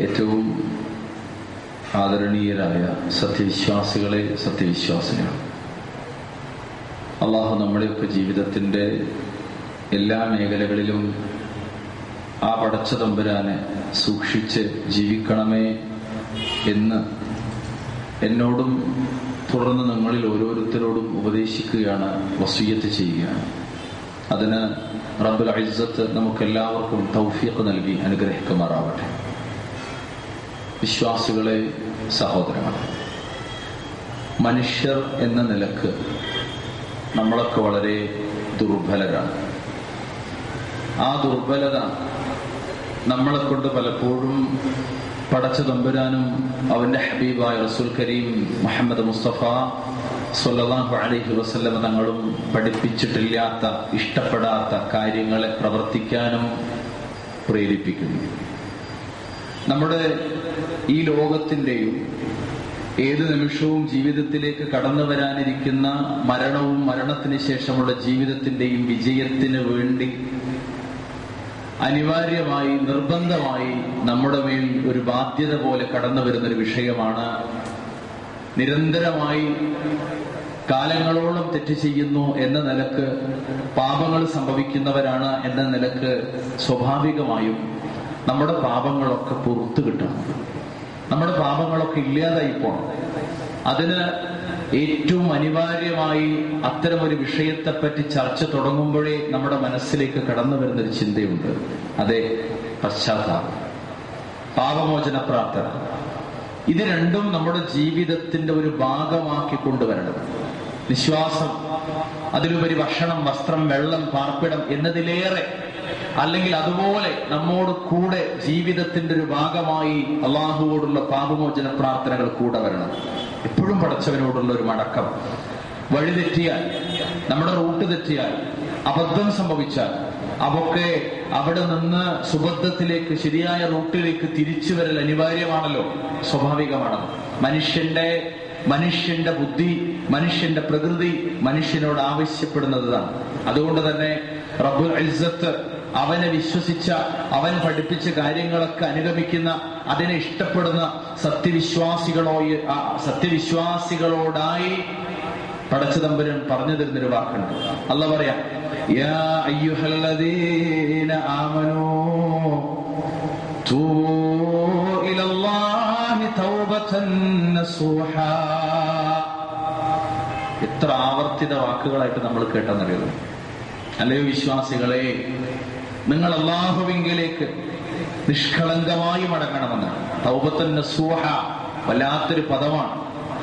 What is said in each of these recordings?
ഏറ്റവും ആദരണീയരായ സത്യവിശ്വാസികളെ സത്യവിശ്വാസികൾ. അള്ളാഹു നമ്മുടെയൊക്കെ ജീവിതത്തിന്റെ എല്ലാ മേഖലകളിലും ആ പടച്ച തമ്പുരാനെ സൂക്ഷിച്ച് ജീവിക്കണമേ എന്ന് എന്നോടും തുടർന്ന് നിങ്ങളിൽ ഓരോരുത്തരോടും ഉപദേശിക്കുകയാണ് വസൂയത്ത് ചെയ്യുകയാണ്. അതിന് റബ്ബുൽ അഴിസത്ത് നമുക്ക് എല്ലാവർക്കും തൗഫീഖ് നൽകി അനുഗ്രഹിക്കുമാറാവട്ടെ. വിശ്വാസികളെ സഹോദരങ്ങൾ മനുഷ്യർ എന്ന നിലയ്ക്ക് നമ്മളൊക്കെ വളരെ ദുർബലരാണ്. ആ ദുർബലത നമ്മളെ കൊണ്ട് പലപ്പോഴും പടച്ച തമ്പുരാനും അവന്റെ ഹബീബായ റസൂൽ കരീം മുഹമ്മദ് മുസ്തഫ സൊല്ലാഹു അലൈഹി വസ്ലമ തങ്ങളും പഠിപ്പിച്ചിട്ടില്ലാത്ത ഇഷ്ടപ്പെടാത്ത കാര്യങ്ങളെ പ്രവർത്തിക്കാനും പ്രേരിപ്പിക്കുന്നു. നമ്മുടെ ഈ ലോകത്തിന്റെയും ഏത് നിമിഷവും ജീവിതത്തിലേക്ക് കടന്നു വരാനിരിക്കുന്ന മരണവും മരണത്തിന് ശേഷമുള്ള ജീവിതത്തിന്റെയും വിജയത്തിന് വേണ്ടി അനിവാര്യമായി നിർബന്ധമായി നമ്മുടെ മേൽ ഒരു ബാധ്യത പോലെ കടന്നു വരുന്ന ഒരു വിഷയമാണ് നിരന്തരമായി കാലങ്ങളോളം തെറ്റ് ചെയ്യുന്നു എന്ന നിലയ്ക്ക് പാപങ്ങൾ സംഭവിക്കുന്നവരാണ് എന്ന നിലയ്ക്ക് സ്വാഭാവികമായും നമ്മുടെ പാപങ്ങളൊക്കെ പുറത്തു കിട്ടണം. നമ്മുടെ പാപങ്ങളൊക്കെ ഇല്ലാതായി പോണം. അതിന് ഏറ്റവും അനിവാര്യമായി അത്തരമൊരു വിഷയത്തെപ്പറ്റി ചർച്ച തുടങ്ങുമ്പോഴേ നമ്മുടെ മനസ്സിലേക്ക് കടന്നു വരുന്നൊരു ചിന്തയുണ്ട്. അതെ പശ്ചാത്താപം. പാപമോചന പ്രാർത്ഥന. ഇത് രണ്ടും നമ്മുടെ ജീവിതത്തിന്റെ ഒരു ഭാഗമാക്കി കൊണ്ടുവരണം. വിശ്വാസം അതിലുപരി ഭക്ഷണം വസ്ത്രം വെള്ളം പാർപ്പിടം എന്നതിലേറെ അല്ലെങ്കിൽ അതുപോലെ നമ്മോട് കൂടെ ജീവിതത്തിന്റെ ഒരു ഭാഗമായി അള്ളാഹുവോടുള്ള പാപമോചന പ്രാർത്ഥനകൾ കൂടെ വരണം. എപ്പോഴും പടച്ചവനോടുള്ള ഒരു മടക്കം. വഴി തെറ്റിയാൽ നമ്മുടെ റൂട്ട് തെറ്റിയാൽ അബദ്ധം സംഭവിച്ചാൽ അവക്കെ അവിടെ നിന്ന് സുബദ്ധത്തിലേക്ക് ശരിയായ റൂട്ടിലേക്ക് തിരിച്ചു വരൽ അനിവാര്യമാണല്ലോ. സ്വാഭാവികമാണ് മനുഷ്യന്റെ മനുഷ്യന്റെ ബുദ്ധി മനുഷ്യന്റെ പ്രകൃതി മനുഷ്യനോട് ആവശ്യപ്പെടുന്നതാണ്. അതുകൊണ്ട് തന്നെ റബ്ബുൽ ഇസ്സത്ത് അവനെ വിശ്വസിച്ച അവൻ പഠിപ്പിച്ച കാര്യങ്ങളൊക്കെ അനുഗമിക്കുന്ന അതിനെ ഇഷ്ടപ്പെടുന്ന സത്യവിശ്വാസികളോ സത്യവിശ്വാസികളോടായി പടച്ചതമ്പരൻ പറഞ്ഞു തരുന്നൊരു വാക്കുണ്ട്. അല്ല പറയാം എത്ര ആവർത്തിത വാക്കുകളായിട്ട് നമ്മൾ കേട്ടെന്നറിയുന്നു അല്ലയോ വിശ്വാസികളെ നിങ്ങൾ അള്ളാഹുവിങ്കിലേക്ക് നിഷ്കളങ്കമായി മടങ്ങണമെന്ന്. തൗബത്തൻ നസൂഹ വല്ലാത്തൊരു പദമാണ്.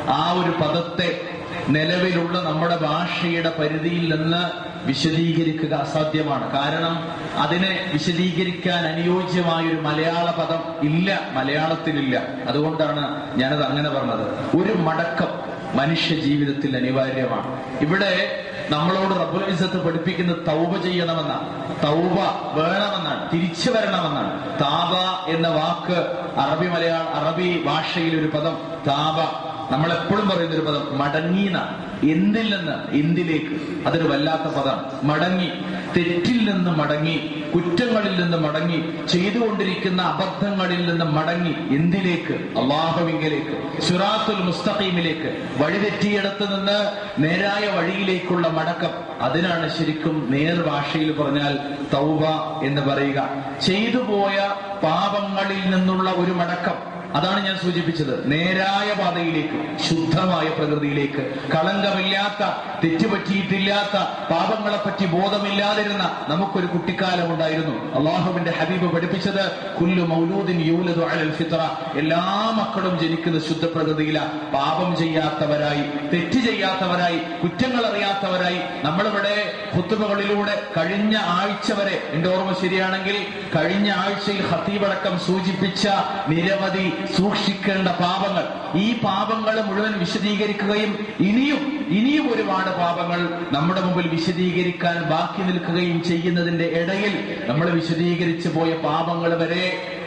ആ ഒരു പദത്തെ നിലവിലുള്ള നമ്മുടെ ഭാഷയുടെ പരിധിയിൽ നിന്ന് വിശദീകരിക്കുക അസാധ്യമാണ്. കാരണം അതിനെ വിശദീകരിക്കാൻ അനുയോജ്യമായ ഒരു മലയാള പദം ഇല്ല മലയാളത്തിലില്ല. അതുകൊണ്ടാണ് ഞാനത് അങ്ങനെ പറഞ്ഞത്. ഒരു മടക്കം മനുഷ്യ ജീവിതത്തിൽ അനിവാര്യമാണ്. ഇവിടെ നമ്മളോട് റബ്ബുൽ ഇസത്ത് പഠിപ്പിക്കുന്ന തൗബ ചെയ്യണമെന്നാണ് തൗബ വേണമെന്നാണ് തിരിച്ചു വരണമെന്നാണ്. താബ എന്ന വാക്ക് അറബി മലയാള അറബി ഭാഷയിൽ ഒരു പദം താബ. നമ്മൾ എപ്പോഴും പറയുന്ന ഒരു പദം മടങ്ങീന എന്തിൽ നിന്ന് എന്തിലേക്ക്? അതൊരു വല്ലാത്ത പദം. മടങ്ങി. തെറ്റിൽ നിന്ന് മടങ്ങി. കുറ്റങ്ങളിൽ നിന്ന് മടങ്ങി. ചെയ്തുകൊണ്ടിരിക്കുന്ന അബദ്ധങ്ങളിൽ നിന്ന് മടങ്ങി. എന്തിലേക്ക്? അള്ളാഹുവിങ്കിലേക്ക്. സുറാത്തുൽ മുസ്തഖീമിലേക്ക്. വഴിതെറ്റിയിടത്ത് നിന്ന് നേരായ വഴിയിലേക്കുള്ള മടക്കം. അതിനാണ് ശരിക്കും നേർ ഭാഷയിൽ പറഞ്ഞാൽ തൗബ എന്ന് പറയുക. ചെയ്തു പോയ പാപങ്ങളിൽ നിന്നുള്ള ഒരു മടക്കം. അതാണ് ഞാൻ സൂചിപ്പിച്ചത്. നേരായ പാതയിലേക്ക് ശുദ്ധമായ പ്രകൃതിയിലേക്ക് കളങ്കമില്ലാത്ത തെറ്റുപറ്റിയിട്ടില്ലാത്ത പാപങ്ങളെ പറ്റി ബോധമില്ലാതിരുന്ന നമുക്കൊരു കുട്ടിക്കാലം ഉണ്ടായിരുന്നു അള്ളാഹുവിന്റെ ഹബീബ് പഠിപ്പിച്ചത് കുല്ലു മൗലൂദിൻ അലൽ ഫിത്ര എല്ലാ മക്കളും ജനിക്കുന്ന ശുദ്ധ പ്രകൃതിയില പാപം ചെയ്യാത്തവരായി തെറ്റ് ചെയ്യാത്തവരായി കുറ്റങ്ങൾ അറിയാത്തവരായി നമ്മളിവിടെ കുത്തുമകളിലൂടെ കഴിഞ്ഞ ആഴ്ച വരെ എന്റെ ഓർമ്മ ശരിയാണെങ്കിൽ കഴിഞ്ഞ ആഴ്ചയിൽ ഹത്തീബടക്കം സൂചിപ്പിച്ച നിരവധി സൂക്ഷിക്കേണ്ട പാപങ്ങൾ. ഈ പാപങ്ങൾ മുഴുവൻ വിശദീകരിക്കുകയും ഇനിയും ഇനിയും ഒരുപാട് പാപങ്ങൾ നമ്മുടെ മുമ്പിൽ വിശദീകരിക്കാൻ ബാക്കി നിൽക്കുകയും ചെയ്യുന്നതിന്റെ ഇടയിൽ നമ്മൾ വിശദീകരിച്ചു പോയ പാപങ്ങൾ വരെ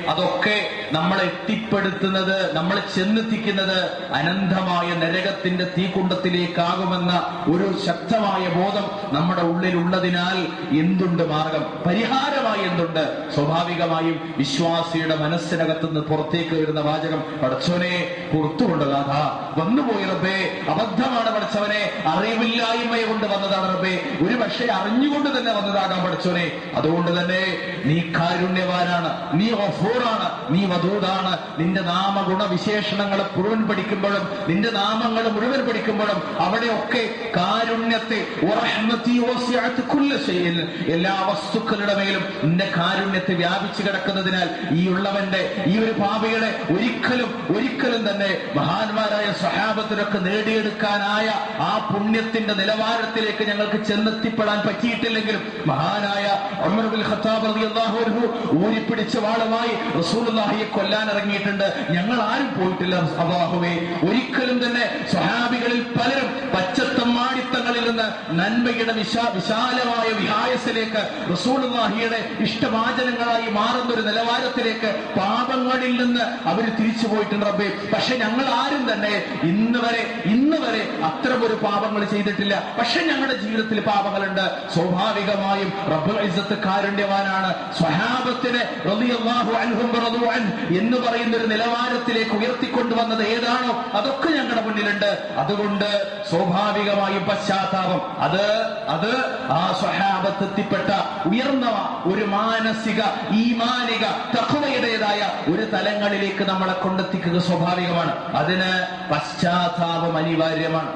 അതൊക്കെ നമ്മളെ എത്തിപ്പെടുത്തുന്നത് നമ്മളെ ചെന്നെത്തിക്കുന്നത് അനന്തമായ നരകത്തിന്റെ തീകുണ്ടത്തിലേക്കാകുമെന്ന ഒരു ശക്തമായ ബോധം നമ്മുടെ ഉള്ളിൽ ഉള്ളതിനാൽ എന്തുണ്ട് മാർഗം? പരിഹാരമായി എന്തുണ്ട്? സ്വാഭാവികമായും വിശ്വാസിയുടെ മനസ്സിനകത്തുനിന്ന് പുറത്തേക്ക് വരുന്ന വാചകം പഠിച്ചവനെ പുറത്തുകൊണ്ട് കാഥ വന്നുപോയി റബ്ബേ അബദ്ധമാണ് പഠിച്ചവനെ അറിവില്ലായ്മയെ കൊണ്ട് വന്നതാണ് റബ്ബേ ഒരു പക്ഷേ അറിഞ്ഞുകൊണ്ട് തന്നെ വന്നതാകാം പഠിച്ചവനെ. അതുകൊണ്ട് തന്നെ നീ കാരുണ്യവാനാണ് നീ ഓഫോറാണ് നീ വധൂതാണ് നിന്റെ നാമഗുണ ഗുണവിശേഷണങ്ങൾ മുഴുവൻ പഠിക്കുമ്പോഴും നിന്റെ നാമങ്ങൾ മുഴുവൻ പഠിക്കുമ്പോഴും അവിടെയൊക്കെ കാരുണ്യത്തെ എല്ലാ വസ്തുക്കളുടെ മേലും നിന്റെ കാരുണ്യത്തെ വ്യാപിച്ചു കിടക്കുന്നതിനാൽ ഈ ഉള്ളവന്റെ ഈ ഒരു പാപികളെ ഒരിക്കലും ഒരിക്കലും തന്നെ മഹാന്മാരായ സഹാബത്തിനൊക്കെ നേടിയെടുക്കാനായ ആ പുണ്യത്തിന്റെ നിലവാരത്തിലേക്ക് ഞങ്ങൾക്ക് ചെന്നെത്തിപ്പെടാൻ പറ്റിയിട്ടില്ലെങ്കിലും മഹാനായ ഉമർ ബിൻ ഖത്താബ് ഊരിപ്പിടിച്ച വാളുമായി കൊല്ലാൻ ഇറങ്ങിയിട്ടുണ്ട് ഞങ്ങൾ ആരും പോയിട്ടില്ല അള്ളാഹുവേ. ഒരിക്കലും തന്നെ സ്വഹാബികളിൽ പലരും പച്ചത്തമ്മാടിത്തങ്ങളിൽ നിന്ന് നന്മയുടെ വിശാ വിശാലമായ വിഹായസിലേക്ക് റസൂലുള്ളാഹിയുടെ ഇഷ്ടവാചനങ്ങളായി മാറുന്ന ഒരു നിലവാരത്തിലേക്ക് പാപങ്ങളിൽ നിന്ന് അവർ തിരിച്ചു പോയിട്ടുണ്ട് റബ്ബേ. പക്ഷെ ഞങ്ങൾ ആരും തന്നെ ഇന്ന് വരെ ഇന്ന് വരെ അത്തരമൊരു പാപങ്ങൾ ചെയ്തിട്ടില്ല. പക്ഷെ ഞങ്ങളുടെ ജീവിതത്തിൽ പാപങ്ങളുണ്ട്. സ്വാഭാവികമായും റബ്ബുൽ ഇസ്സത്ത് കാരുണ്യവാനാണ് സ്വഹാബത്തിനെ റളിയല്ലാഹു എന്ന് പറയുന്ന ഒരു നിലവാരത്തിലേക്ക് ഉയർത്തിക്കൊണ്ടുവന്നത് ഏതാണോ അതൊക്കെ ഞങ്ങളുടെ മുന്നിലുണ്ട്. അതുകൊണ്ട് സ്വാഭാവികമായും പശ്ചാത്താപം. അത് അത് ആ സ്വഹാബത്ത് എത്തിപ്പെട്ട ഉയർന്ന ഒരു മാനസിക ഈമാനിക തഖ്വയുടേതായ ഒരു തലങ്ങളിലേക്ക് നമ്മളെ കൊണ്ടെത്തിക്കുക സ്വാഭാവികമാണ്. അതിന് പശ്ചാത്താപം അനിവാര്യമാണ്.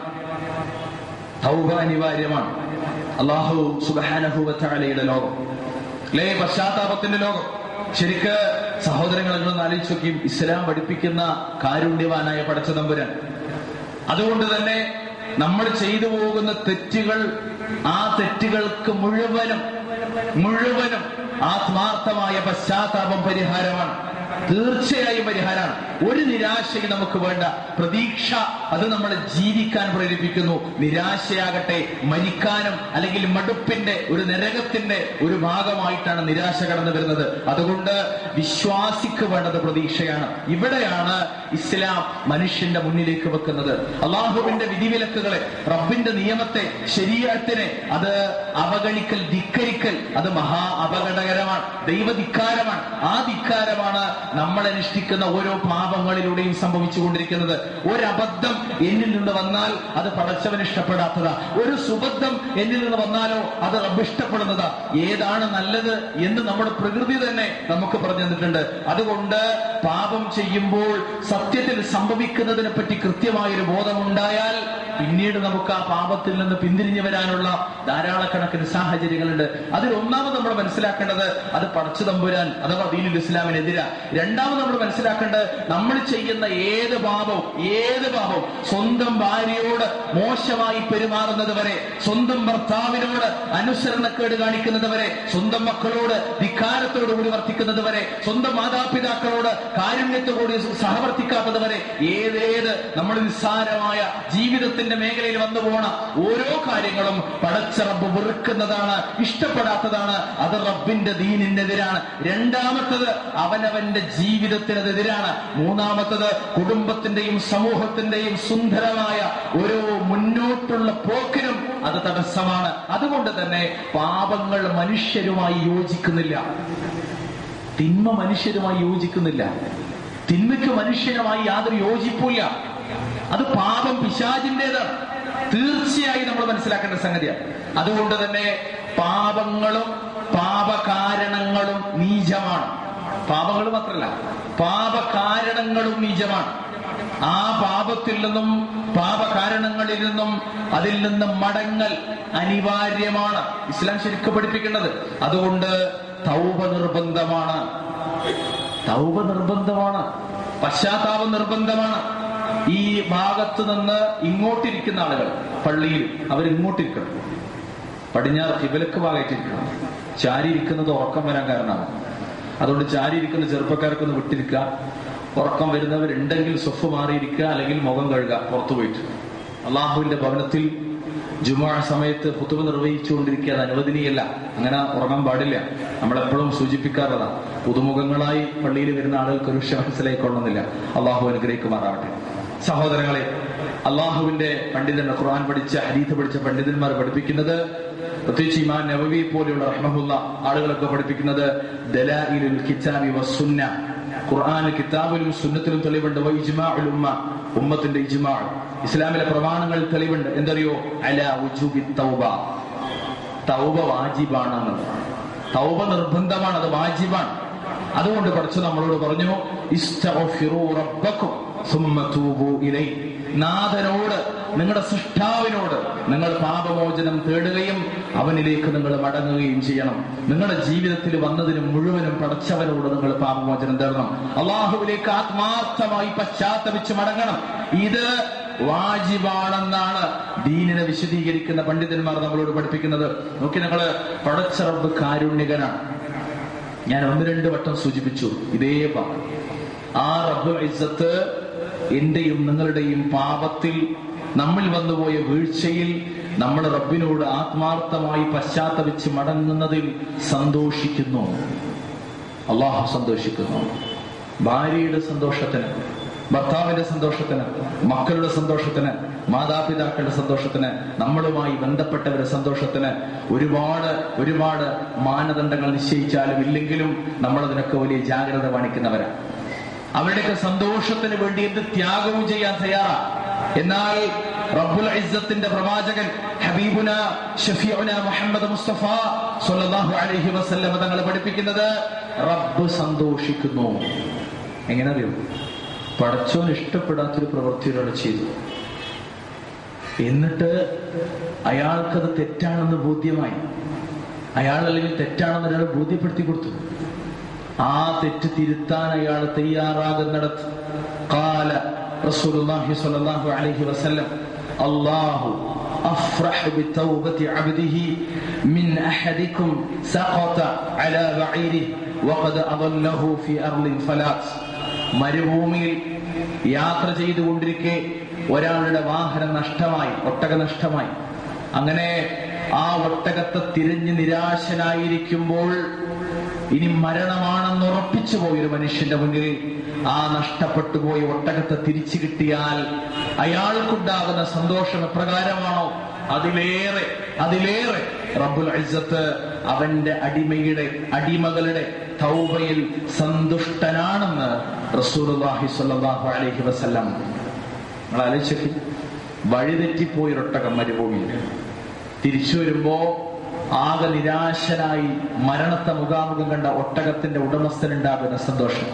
തൗബ അനിവാര്യമാണ്. അള്ളാഹു സുബാനഹുവലയുടെ ലോകം. അല്ലേ? പശ്ചാത്താപത്തിന്റെ ലോകം. ശരിക്ക് സഹോദരങ്ങൾ നിങ്ങളൊന്ന് ആലോചിച്ച് നോക്കിയും ഇസ്ലാം പഠിപ്പിക്കുന്ന കാരുണ്യവാനായ പടച്ച തമ്പുരാൻ അതുകൊണ്ട് തന്നെ നമ്മൾ ചെയ്തു പോകുന്ന തെറ്റുകൾ ആ തെറ്റുകൾക്ക് മുഴുവനും മുഴുവനും ആത്മാർത്ഥമായ പശ്ചാത്താപം പരിഹാരമാണ്. തീർച്ചയായും പരിഹാരമാണ് ഒരു നിരാശയും നമുക്ക് വേണ്ട. പ്രതീക്ഷ അത് നമ്മളെ ജീവിക്കാൻ പ്രേരിപ്പിക്കുന്നു. നിരാശയാകട്ടെ മരിക്കാനും അല്ലെങ്കിൽ മടുപ്പിന്റെ ഒരു നരകത്തിന്റെ ഒരു ഭാഗമായിട്ടാണ് നിരാശ കടന്നു വരുന്നത്. അതുകൊണ്ട് വിശ്വാസിക്ക് വേണ്ടത് പ്രതീക്ഷയാണ്. ഇവിടെയാണ് ഇസ്ലാം മനുഷ്യന്റെ മുന്നിലേക്ക് വെക്കുന്നത്. അള്ളാഹുവിന്റെ വിധിവിലക്കുകളെ റബ്ബിന്റെ നിയമത്തെ ശരീരത്തിനെ അത് അവഗണിക്കൽ ധിക്കരിക്കൽ അത് മഹാ അപകടകരമാണ് ദൈവധിക്കാരമാണ്. ആ ധിക്കാരമാണ് നമ്മൾ അനുഷ്ഠിക്കുന്ന ഓരോ പാപങ്ങളിലൂടെയും സംഭവിച്ചുകൊണ്ടിരിക്കുന്നത്. അബദ്ധം എന്നിൽ നിന്ന് വന്നാൽ അത് പടച്ചവൻ ഇഷ്ടപ്പെടാത്തതാ. ഒരു സുബദ്ധം എന്നിൽ നിന്ന് വന്നാലോ അത് റബ്ബ് ഏതാണ് നല്ലത് എന്ന് നമ്മുടെ പ്രകൃതി തന്നെ നമുക്ക് പറഞ്ഞു തന്നിട്ടുണ്ട്. അതുകൊണ്ട് പാപം ചെയ്യുമ്പോൾ സത്യത്തിൽ സംഭവിക്കുന്നതിനെ പറ്റി കൃത്യമായൊരു ബോധമുണ്ടായാൽ പിന്നീട് നമുക്ക് ആ പാപത്തിൽ നിന്ന് പിന്തിരിഞ്ഞു വരാനുള്ള ധാരാളക്കണക്കിന് സാഹചര്യങ്ങളുണ്ട്. അതിൽ ഒന്നാമത് നമ്മൾ മനസ്സിലാക്കേണ്ടത് അത് പടച്ചു തമ്പുരാൻ അഥവാ ദീനുൽ ഇസ്ലാമിനെതിരാ. രണ്ടാമത് നമ്മൾ മനസ്സിലാക്കേണ്ടത് നമ്മൾ ചെയ്യുന്ന ഏത് പാപവും ഏത് പാപവും സ്വന്തം ഭാര്യയോട് മോശമായി പെരുമാറുന്നത് വരെ സ്വന്തം ഭർത്താവിനോട് അനുസരണക്കേട് കാണിക്കുന്നത് വരെ സ്വന്തം മക്കളോട് ധിക്കാരത്തോട് കൂടി വർത്തിക്കുന്നത് വരെ സ്വന്തം മാതാപിതാക്കളോട് കാരുണ്യത്തോടുകൂടി സഹവർത്തിക്കാത്തത് വരെ ഏതേത് നമ്മൾ നിസ്സാരമായ ജീവിതത്തിന്റെ മേഖലയിൽ വന്നു പോണ ഓരോ കാര്യങ്ങളും പടച്ച റബ്ബ് വെറുക്കുന്നതാണ് ഇഷ്ടപ്പെടാത്തതാണ് അത് റബ്ബിന്റെ ദീനിനെതിരാണ്. രണ്ടാമത്തത് അവനവന്റെ ജീവിതത്തിനെതിരാണ്. മൂന്നാമത്തത് കുടുംബത്തിന്റെയും സമൂഹത്തിന്റെയും സുന്ദരമായ ഒരു മുന്നോട്ടുള്ള പോക്കിനും അത് തടസ്സമാണ്. അതുകൊണ്ട് തന്നെ പാപങ്ങൾ മനുഷ്യരുമായി യോജിക്കുന്നില്ല. തിന്മ മനുഷ്യരുമായി യോജിക്കുന്നില്ല. തിന്മയ്ക്ക് മനുഷ്യരുമായി യാതൊരു യോജിപ്പില്ല അത് പാപം പിശാചിന്റേത്. തീർച്ചയായും നമ്മൾ മനസ്സിലാക്കേണ്ട സംഗതിയാണ്. അതുകൊണ്ട് തന്നെ പാപങ്ങളും പാപകാരണങ്ങളും നീചമാണ്. പാപങ്ങൾ മാത്രമല്ല പാപകാരണങ്ങളും നിജമാണ്. ആ പാപത്തിൽ നിന്നും പാപകാരണങ്ങളിൽ നിന്നും അതിൽ നിന്നും മടങ്ങൽ അനിവാര്യമാണ്. ഇസ്ലാം ശരിക്കും പഠിപ്പിക്കേണ്ടത്. അതുകൊണ്ട് തൗപ നിർബന്ധമാണ്. തൗപ നിർബന്ധമാണ്. പശ്ചാത്താപം നിർബന്ധമാണ്. ഈ ഭാഗത്ത് നിന്ന് ഇങ്ങോട്ടിരിക്കുന്ന ആളുകൾ പള്ളിയിൽ അവരിങ്ങോട്ടിരിക്കണം. പടിഞ്ഞാറ് കിബലക്ക് ഭാഗമായിട്ടിരിക്കണം. ചാരി ഇരിക്കുന്നത് ഉറക്കം വരാൻ കാരണമാണ്. അതുകൊണ്ട് ചാരിയിരിക്കുന്ന ചെറുപ്പക്കാർക്കൊന്ന് വിട്ടിരിക്കുക. ഉറക്കം വരുന്നവരുണ്ടെങ്കിൽ സ്വഫ് മാറിയിരിക്കുക അല്ലെങ്കിൽ മുഖം കഴുകുക പുറത്തു പോയിട്ട്. അള്ളാഹുവിന്റെ ഭവനത്തിൽ ജുമാ സമയത്ത് പുത്തുവ നിർവഹിച്ചുകൊണ്ടിരിക്കുക അത് അനുവദനീയല്ല. അങ്ങനെ ഉറങ്ങാൻ പാടില്ല. നമ്മളെപ്പോഴും സൂചിപ്പിക്കാറുള്ളതാണ് പുതുമുഖങ്ങളായി പള്ളിയിൽ വരുന്ന ആളുകൾക്ക് ഒരു വിഷയം മനസ്സിലായിക്കൊള്ളുന്നില്ല അള്ളാഹു അനുഗ്രഹിക്കുമാറാവട്ടെ സഹോദരങ്ങളെ അള്ളാഹുവിന്റെ പണ്ഡിതൻ ഖുർആൻ പഠിച്ച ഹരീത്ത് പഠിച്ച പണ്ഡിതന്മാർ പഠിപ്പിക്കുന്നത് പ്രത്യേകിച്ച് ഇമാൻ നവവി പോലെയുള്ള റഹ്മഹുല്ല ആളുകളൊക്കെ പഠിപ്പിക്കുന്നത് ദലാഇലുൽ കിതാബി കിതാബിലും സുന്നത്തിലും തെളിവുണ്ട്. ഉമ്മ ഉമ്മത്തിന്റെ ഇജ്മാ. ഇസ്ലാമിലെ പ്രമാണങ്ങൾ തെളിവുണ്ട്. എന്തറിയോ? അല തൗബ. തൗബ തൗബ നിർബന്ധമാണ്. അത് വാജിബാണ്. അതുകൊണ്ട് കുറച്ച് നമ്മളോട് പറഞ്ഞു ഇസ്തഗ്ഫിറൂ റബ്ബക്കും നാഥനോട് നിങ്ങളുടെ സൃഷ്ടാവിനോട് നിങ്ങൾ പാപമോചനം തേടുകയും അവനിലേക്ക് നിങ്ങൾ മടങ്ങുകയും ചെയ്യണം. നിങ്ങളുടെ ജീവിതത്തിൽ വന്നതിന് മുഴുവനും പടച്ചവനോട് നിങ്ങൾ പാപമോചനം തേടണം. അള്ളാഹുവിലേക്ക് ആത്മാർത്ഥമായി പശ്ചാത്തപിച്ച് മടങ്ങണം. ഇത് വാജിബാണെന്നാണ് ദീനിനെ വിശദീകരിക്കുന്ന പണ്ഡിതന്മാർ നമ്മളോട് പഠിപ്പിക്കുന്നത്. നോക്കി നിങ്ങൾ പടച്ചറബ് കാരുണ്യകനാണ്. ഞാൻ ഒന്ന് രണ്ട് വട്ടം സൂചിപ്പിച്ചു. ഇതേ പാ ആ റബ്ബ് ഇസ്സത്ത് എന്റെയും നിങ്ങളുടെയും പാപത്തിൽ നമ്മിൽ വന്നുപോയ വീഴ്ചയിൽ നമ്മൾ റബ്ബിനോട് ആത്മാർത്ഥമായി പശ്ചാത്തപിച്ച് മടങ്ങുന്നതിൽ സന്തോഷിക്കുന്നു. അള്ളാഹു സന്തോഷിക്കുന്നു. ഭാര്യയുടെ സന്തോഷത്തിന് ഭർത്താവിന്റെ സന്തോഷത്തിന് മക്കളുടെ സന്തോഷത്തിന് മാതാപിതാക്കളുടെ സന്തോഷത്തിന് നമ്മളുമായി ബന്ധപ്പെട്ടവരുടെ സന്തോഷത്തിന് ഒരുപാട് ഒരുപാട് മാനദണ്ഡങ്ങൾ നിശ്ചയിച്ചാലും ഇല്ലെങ്കിലും നമ്മളതിനൊക്കെ വലിയ ജാഗ്രത കാണിക്കുന്നവരാണ് അവരുടെയൊക്കെ സന്തോഷത്തിന് വേണ്ടി എന്ത് ത്യാഗവും ചെയ്യാൻ തയ്യാറാണ് എന്നാൽ റബ്ബുൽ ഇസ്സത്തിന്റെ പ്രവാചകൻ ഹബീബുന ഷഫീഉന മുഹമ്മദ് മുസ്തഫ സല്ലല്ലാഹു അലൈഹി വസല്ലം തങ്ങളെ പഠിപ്പിക്കുന്നത് റബ്ബ് സന്തോഷിക്കുന്നു. എങ്ങനെ അറിയോ പടച്ചോൻ ഇഷ്ടപ്പെടാത്തൊരു പ്രവൃത്തി ഒരാൾ ചെയ്തു. എന്നിട്ട് അയാൾക്കത് തെറ്റാണെന്ന് ബോധ്യമായി. അയാൾ അല്ലെങ്കിൽ തെറ്റാണെന്ന് ഒരാൾ ബോധ്യപ്പെടുത്തി കൊടുത്തു. ആ തെറ്റ് തിരുത്താൻ അയാൾ തയ്യാറാകുന്നിടത്ത് കാല റസൂലുള്ളാഹി സ്വല്ലല്ലാഹു അലൈഹി വസല്ലം അല്ലാഹു أفرح بتوبة عبده من أحدكم سقط على بعيره وقد أضله في أرض فلات മരുഭൂമിയിൽ യാത്ര ചെയ്തുകൊണ്ടിരിക്കെ ഒരാളുടെ വാഹനം നഷ്ടമായി ഒട്ടക നഷ്ടമായി അങ്ങനെ ആ ഒട്ടകത്തെ തിരിഞ്ഞ് നിരാശനായിരിക്കുമ്പോൾ ഇനി മരണമാണെന്ന് ഉറപ്പിച്ചു പോയൊരു മനുഷ്യന്റെ മുന്നിൽ ആ നഷ്ടപ്പെട്ടു പോയി ഒട്ടകത്തെ തിരിച്ചു കിട്ടിയാൽ അയാൾക്കുണ്ടാകുന്ന സന്തോഷം എപ്രകാരമാണോ? അതിലേറെ അതിലേറെ റബ്ബുൽ ഇസ്സത്ത് അവന്റെ അടിമയുടെ അടിമകളുടെ തൗബയിൽ സന്തുഷ്ടനാണെന്ന് സ്വല്ലല്ലാഹു അലൈഹി വസല്ലം നിങ്ങൾ ആലോചിച്ചു വഴിതെറ്റിപ്പോയൊരൊട്ടകം മരുഭൂമിയിൽ. തിരിച്ചു വരുമ്പോ ആകെ നിരാശനായി മരണത്തെ മുഖാമുഖം കണ്ട ഒട്ടകത്തിന്റെ ഉടമസ്ഥനുണ്ടാകുന്ന സന്തോഷം.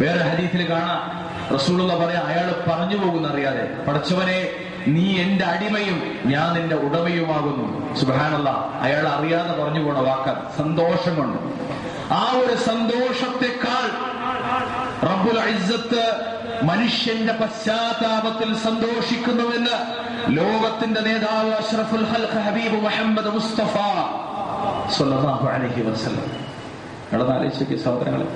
വേറെ ഹരീത്തിൽ കാണാം. റസൂലുള്ള പറയാ അയാൾ പറഞ്ഞു പോകുന്ന അറിയാതെ. പഠിച്ചവനെ നീ എന്റെ അടിമയും ഞാൻ നിന്റെ ഉടമയുമാകുന്നു. സുബാനല്ല അയാൾ അറിയാതെ പറഞ്ഞു പോണ വാക്ക സന്തോഷം കൊണ്ട്. ആ ഒരു സന്തോഷത്തെക്കാൾ റബ്ബുൽ ഇസ്സത്ത് മനുഷ്യന്റെ പശ്ചാത്താപത്തിൽ സന്തോഷിക്കുന്നുവെന്ന് ലോകത്തിന്റെ നേതാവ് അഷ്റഫുൽ ഹൽഖ് ഹബീബ് മുഹമ്മദ് മുസ്തഫ സല്ലല്ലാഹു അലൈഹി വസല്ലം. ആലോചിക്കുക സഹോദരങ്ങളെ.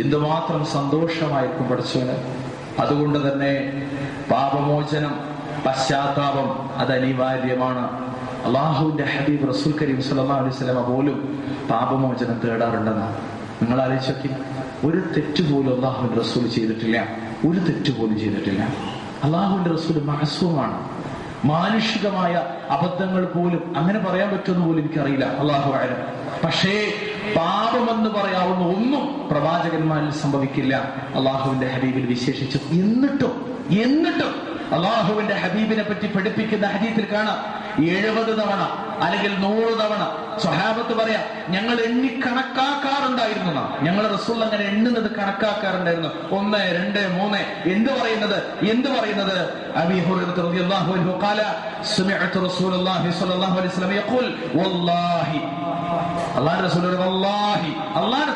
എന്തുമാത്രം സന്തോഷമായിരിക്കും പഠിച്ചവന്. അതുകൊണ്ട് തന്നെ പാപമോചനം പശ്ചാത്താപം അത് അനിവാര്യമാണ് അള്ളാഹുവിന്റെ ഹബീബ് റസൂൽ കരീം അലൈഹി വസല്ലം പോലും പാപമോചനം തേടാറുണ്ടെന്നാണ്. നിങ്ങൾ ആലോചിച്ചോക്കി ഒരു തെറ്റ് പോലും അള്ളാഹുവിന്റെ റസൂൽ ചെയ്തിട്ടില്ല. ഒരു തെറ്റ് പോലും ചെയ്തിട്ടില്ല. അള്ളാഹുവിന്റെ റസൂൽ മഹസൂമാണ്. മാനുഷികമായ അബദ്ധങ്ങൾ പോലും അങ്ങനെ പറയാൻ പറ്റുമെന്ന് പോലും എനിക്കറിയില്ല. അള്ളാഹു ആയാലും പക്ഷേ പാപമെന്ന് പറയാവുന്ന ഒന്നും പ്രവാചകന്മാരിൽ സംഭവിക്കില്ല. അള്ളാഹുവിന്റെ ഹബീബിൽ വിശേഷിച്ചു. എന്നിട്ടും എന്നിട്ടും അള്ളാഹുവിന്റെ ഹബീബിനെ പറ്റി പഠിപ്പിക്കുന്ന ഹദീത്തിൽ കാണാം. എഴുപത് തവണ അല്ലെങ്കിൽ നൂറ് തവണ സ്വഹാബത്ത് പറയാം ഞങ്ങൾ എണ്ണി കണക്കാക്കാറുണ്ടായിരുന്നു. ഞങ്ങൾ റസൂൽ അങ്ങനെ എണ്ണുന്നത് കണക്കാക്കാറുണ്ടായിരുന്നു. ഒന്ന് രണ്ട് മൂന്ന്. എന്ത് പറയുന്നത്? എന്ത് പറയുന്നത്? അബീ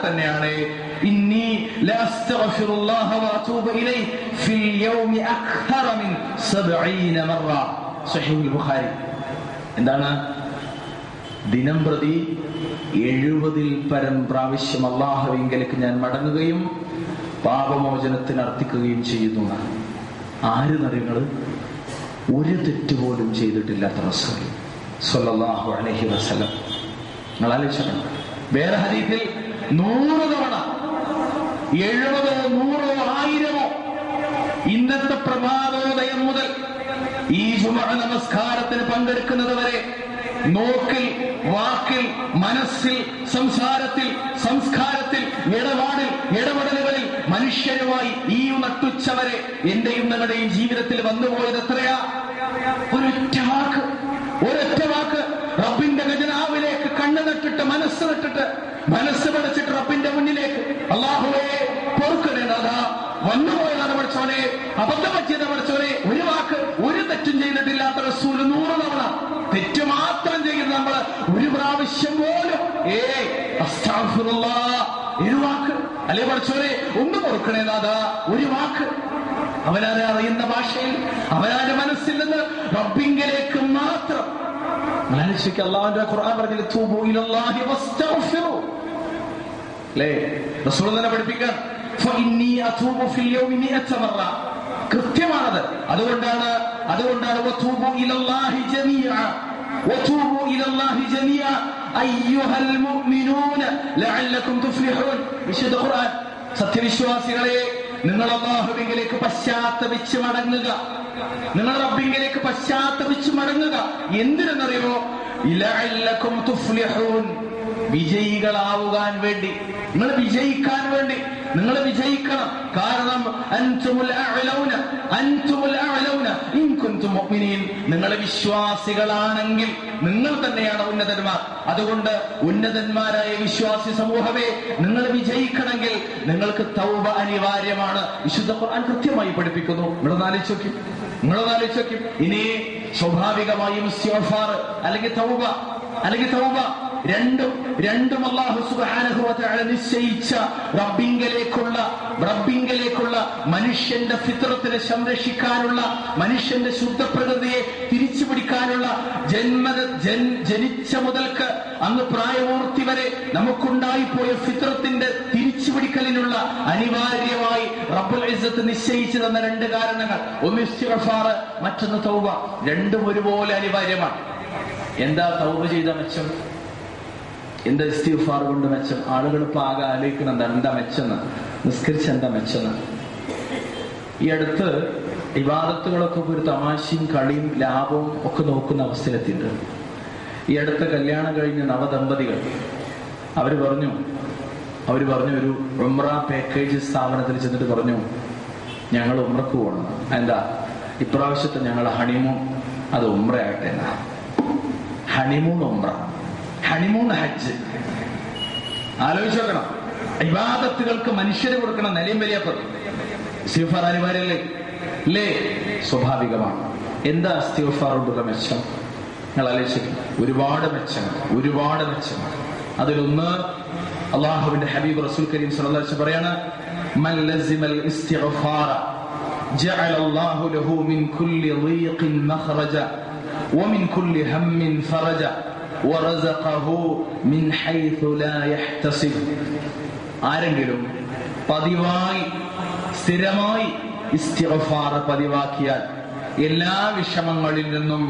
തന്നെയാണ്. ഇന്നി ലഅസ്തഗ്ഫിറുല്ലാഹ വഅതൂബു ഇലൈഹി ഫിൽ യൗമി അക്തറ മിൻ 70 മറ. സഹീഹുൽ ബുഖാരി. എന്താണ്? ദിനം പ്രതി എഴുപതിൽ പരം പ്രാവശ്യം അള്ളാഹുവിങ്കലേക്ക് ഞാൻ മടങ്ങുകയും പാപമോചനത്തിന് അർത്ഥിക്കുകയും ചെയ്യുന്നു. ആര് നിറങ്ങൾ ഒരു തെറ്റ് പോലും ചെയ്തിട്ടില്ലാത്ത റസൂൽ അലൈഹി വസല്ലം. നിങ്ങൾ ആലോചിക്കണം വേറെ ഹരീഫിൽ നൂറ് തവണ എഴുപതോ നൂറോ ആയിരമോ ഇന്നത്തെ പ്രഭാതോദയം മുതൽ ഈ ജുമ നമസ്കാരത്തിന് പങ്കെടുക്കുന്നത് വരെ നോക്കിൽ വാക്കിൽ മനസ്സിൽ സംസാരത്തിൽ സംസ്കാരത്തിൽ ഇടപാടിൽ ഇടപെടലുകളിൽ മനുഷ്യരുമായി ഈ നട്ടുച്ചവരെ എന്റെയും നിങ്ങളുടെയും ജീവിതത്തിൽ വന്നുപോയത് എത്രയാ? ഒരൊറ്റ വാക്ക്. ഒരൊറ്റ വാക്ക്. റബ്ബിന്റെ ഖജനാവിലേക്ക് കണ്ണു നട്ടിട്ട് മനസ്സ് നട്ടിട്ട് മനസ്സ് പഠിച്ചിട്ട് റബ്ബിന്റെ മുന്നിലേക്ക്. അള്ളാഹുവേ പൊറുക്കണേ നാഥാ. വന്നുപോയതാണ് പഠിച്ചോനെ അബദ്ധം പറ്റിയത് ഒരു വാക്ക് ഒരു തെറ്റും ചെയ്തിട്ടില്ലാത്ത റസൂൽ നൂറ് തവണ തെറ്റ് മാത്രം ചെയ്യുന്ന നമ്മൾ ഒരു പ്രാവശ്യം പോലും ഒരു വാക്ക്. അല്ലെ പഠിച്ചോനെ ഒന്ന് പൊറുക്കണേ നാഥാ ഒരു വാക്ക്. അവനാരെ അറിയുന്ന ഭാഷയിൽ അവനാരെ മനസ്സിൽ നിന്ന് റബ്ബിങ്കിലേക്ക് മാത്രം. മനുഷ്യക്ക് അള്ളാഹുന്റെ ഖുർആൻ പറഞ്ഞില്ല അല്ലേ? റസൂൽ തന്നെ പഠിപ്പിക്കാൻ കൃത്യമാണത്. അതുകൊണ്ടാണ് അതുകൊണ്ടാണ് സത്യവിശ്വാസികളെ നിങ്ങൾ അള്ളാഹുവിലേക്ക് പശ്ചാത്തപിച്ച് മടങ്ങുക. നിങ്ങൾ റബ്ബിങ്കിലേക്ക് പശ്ചാത്തപിച്ച് മടങ്ങുക. എന്തിനെന്നറിയോ വിജയികളാവുകാൻ വേണ്ടി. നിങ്ങൾ വിജയിക്കാൻ വേണ്ടി. നിങ്ങൾ വിജയിക്കണം. കാരണം നിങ്ങൾ വിശ്വാസികളാണെങ്കിൽ നിങ്ങൾ തന്നെയാണ് ഉന്നതന്മാർ. അതുകൊണ്ട് ഉന്നതന്മാരായ വിശ്വാസി സമൂഹമേ നിങ്ങൾ വിജയിക്കണമെങ്കിൽ നിങ്ങൾക്ക് തൗബ അനിവാര്യമാണ്. വിശുദ്ധ ഖുർആൻ കൃത്യമായി പഠിപ്പിക്കുന്നു. ഇവിടെ നാലിച്ചോക്കും നിങ്ങളൊന്ന് ആലോചിച്ച് ഇനി സ്വാഭാവികമായും അല്ലെങ്കിൽ തൗബ അല്ലെങ്കിൽ തൗബ. രണ്ടും രണ്ടും അള്ളാഹു തആല നിശ്ചയിച്ച റബ്ബിങ്കലേക്കുള്ള റബ്ബിങ്കലേക്കുള്ള മനുഷ്യന്റെ ഫിത്രത്തിനെ സംരക്ഷിക്കാനുള്ള മനുഷ്യന്റെ ശുദ്ധ പ്രകൃതിയെ തിരിച്ചു പിടിക്കാനുള്ള ജന്മ ജനിച്ച മുതൽക്ക് അന്ന് പ്രായപൂർത്തി വരെ നമുക്കുണ്ടായിപ്പോയ ഫിത്രത്തിന്റെ തിരിച്ചു പിടിക്കലിനുള്ള അനിവാര്യമായി റബ്ബുൽ ഇസത്ത് നിശ്ചയിച്ചു തന്ന രണ്ട് കാരണങ്ങൾ. ഒന്ന് മറ്റൊന്ന് തൗബ. രണ്ടും ഒരുപോലെ അനിവാര്യമാണ്. എന്താ തൗബ ചെയ്ത മെച്ചം? എന്താ ഇസ്തിഫാർ കൊണ്ട് മെച്ചം. ആളുകൾ ഇപ്പൊ ആകെ ആലോചിക്കണം എന്താണ് എന്താ മെച്ചെന്ന്? നിസ്കരിച്ച് എന്താ മെച്ചെന്ന്? ഈ അടുത്ത് വിവാദത്തുകളൊക്കെ ഒരു തമാശയും കളിയും ലാഭവും ഒക്കെ നോക്കുന്ന അവസ്ഥയിലെത്തിയിട്ടുണ്ട് ഈ അടുത്ത കല്യാണം കഴിഞ്ഞ നവദമ്പതികൾ അവർ പറഞ്ഞു അവർ പറഞ്ഞു ഒരു ഉമ്ര പാക്കേജ് സ്ഥാപനത്തിൽ ചെന്നിട്ട് പറഞ്ഞു ഞങ്ങൾ ഉമ്രക്ക് പോകണം. എന്താ? ഇപ്രാവശ്യത്തെ ഞങ്ങൾ ഹണിമൂൺ അത് ഉമ്രയാകട്ടെ എന്നാ. ഹണിമൂൺ ഉമ്ര ഹണിമൂൺ ഹജ്ജ് ആലോചിച്ച് നോക്കണം ഇബാദത്തുകൾക്ക് മനുഷ്യര് കൊടുക്കണം നിലയും വലിയപ്പുറം ഇസ്തിഗ്ഫാർ അനിവാര്യല്ലേ ഇല്ലേ സ്വാഭാവികമാണ് എന്താ ഇസ്തിഗ്ഫാർ കൊണ്ടുള്ള മെച്ചം നിങ്ങൾ ആലോചിക്കും ഒരുപാട് മെച്ചങ്ങൾ ഒരുപാട് മെച്ചങ്ങൾ അതിലൊന്ന് അള്ളാഹുവിന്റെ ഹബീബ് റസൂൽ കരീം സല്ലല്ലാഹു അലൈഹി വസല്ലം പറയാണ് മൻ ലസിമൽ ഇസ്തിഗ്ഫാറ جعل الله له من كل ضيق مخرجا ومن كل هم فرجا മിൻ ലാ യഹ്തസിബ് ആരെങ്കിലും പതിവായി സ്ഥിരമായി ഇസ്തിഗ്ഫാർ പതിവാക്കിയാൽ എല്ലാ വിഷമങ്ങളിൽ നിന്നും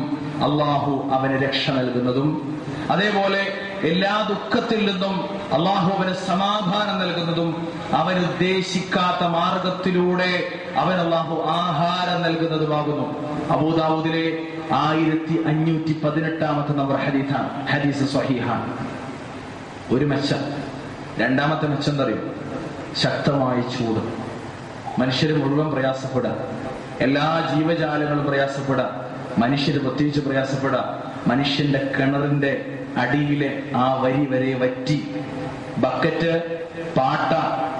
അള്ളാഹു അവന് രക്ഷ നൽകുന്നതും അതേപോലെ എല്ലാ ദുഃഖത്തിൽ നിന്നും അള്ളാഹു അവന് സമാധാനം നൽകുന്നതും അവൻ ഉദ്ദേശിക്കാത്ത മാർഗത്തിലൂടെ അവൻ അള്ളാഹു ആഹാരം നൽകുന്നതുമാകുന്നു. അബൂദാവൂദിലെ ആയിരത്തി അഞ്ഞൂറ്റി പതിനെട്ടാമത്തെ നമ്പർ ഹദീസാണ് ഹദീസ് സ്വഹീഹാണ്. ഒരു മെച്ചം. രണ്ടാമത്തെ മെച്ചം എന്തറിയും ശക്തമായ ചൂട്. മനുഷ്യർ മുഴുവൻ പ്രയാസപ്പെടാം എല്ലാ ജീവജാലങ്ങളും പ്രയാസപ്പെടാം മനുഷ്യർ പ്രത്യേകിച്ച് പ്രയാസപ്പെടാം മനുഷ്യന്റെ കിണറിന്റെ അടിയിലെ ആ വരി വരെ വറ്റി. ബക്കറ്റ് പാട്ട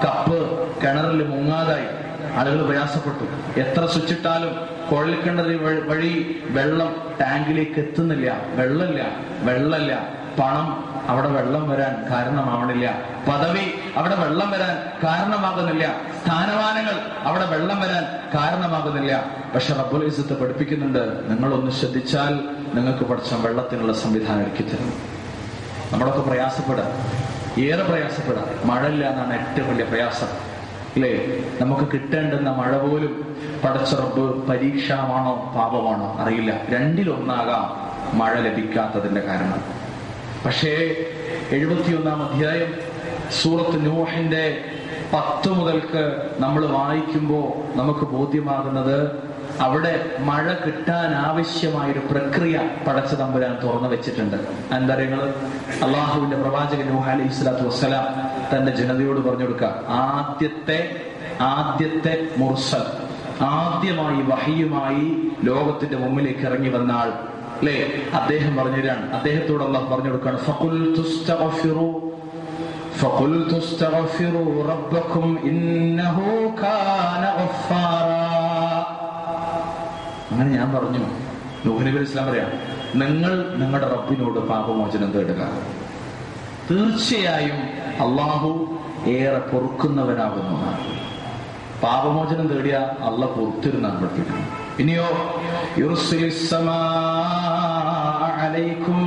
കപ്പ് കിണറിൽ മുങ്ങാതായി. ആളുകൾ പ്രയാസപ്പെട്ടു. എത്ര സ്വിച്ചിട്ടാലും കുഴൽക്കിണർ വഴി വെള്ളം ടാങ്കിലേക്ക് എത്തുന്നില്ല. വെള്ളമില്ല വെള്ളമില്ല. പണം അവിടെ വെള്ളം വരാൻ കാരണമാവണില്ല. പദവി അവിടെ വെള്ളം വരാൻ കാരണമാകുന്നില്ല. സ്ഥാനമാനങ്ങൾ അവിടെ വെള്ളം വരാൻ കാരണമാകുന്നില്ല. പക്ഷെ റബ്ബുൽ ഇസത്ത് പഠിപ്പിക്കുന്നുണ്ട് നിങ്ങളൊന്ന് ശ്രദ്ധിച്ചാൽ നിങ്ങൾക്ക് പഠിച്ച വെള്ളത്തിനുള്ള സംവിധാനം ഒരുക്കി തരും. നമ്മളൊക്കെ പ്രയാസപ്പെടാം ഏറെ പ്രയാസപ്പെടാം മഴയില്ല എന്നാണ് ഏറ്റവും വലിയ പ്രയാസം. അല്ലേ നമുക്ക് കിട്ടേണ്ടുന്ന മഴ പോലും പടച്ചുറപ്പ് പരീക്ഷാമാണോ പാപമാണോ അറിയില്ല. രണ്ടിലൊന്നാകാം മഴ ലഭിക്കാത്തതിന്റെ കാരണം. പക്ഷേ എഴുപത്തിയൊന്നാം അധ്യായം സൂറത്ത് നൂഹിന്റെ പത്ത് മുതൽക്ക് നമ്മൾ വായിക്കുമ്പോൾ നമുക്ക് ബോധ്യമാകുന്നത് അവിടെ മഴ കിട്ടാൻ ആവശ്യമായ ഒരു പ്രക്രിയ പടച്ച തമ്പുരാൻ തുറന്നു വെച്ചിട്ടുണ്ട്. എന്താ പറയുന്നത് അള്ളാഹുവിന്റെ പ്രവാചകൻ നൂഹ അലൈഹി സ്വലാത്തു വസ്സലാം തന്റെ ജനതയോട് പറഞ്ഞു കൊടുക്കുക. ആദ്യത്തെ ആദ്യത്തെ മുർസൽ ആദ്യമായി വഹിയുമായി ലോകത്തിന്റെ മുമ്പിലേക്ക് ഇറങ്ങി വന്നാൾ അല്ലേ അദ്ദേഹം പറഞ്ഞുതരാണ്. അദ്ദേഹത്തോട് അള്ളാഹ് പറഞ്ഞു കൊടുക്കുകയാണ് ഇന്നഹു കാന അങ്ങനെ ഞാൻ പറഞ്ഞു. നൂഹ് നബി ഇസ്ലാം പറയാം നിങ്ങൾ നിങ്ങളുടെ റബ്ബിനോട് പാപമോചനം തേടുക. തീർച്ചയായും അള്ളാഹു ഏറെ പൊറുക്കുന്നവനാകുന്നു പാപമോചനം തേടിയ അല്ല പൊറുത്തിരുന്നാണ് പഠിപ്പിക്കണം ഇനിയോ യുർസിലിസ്സമാഅലൈക്കും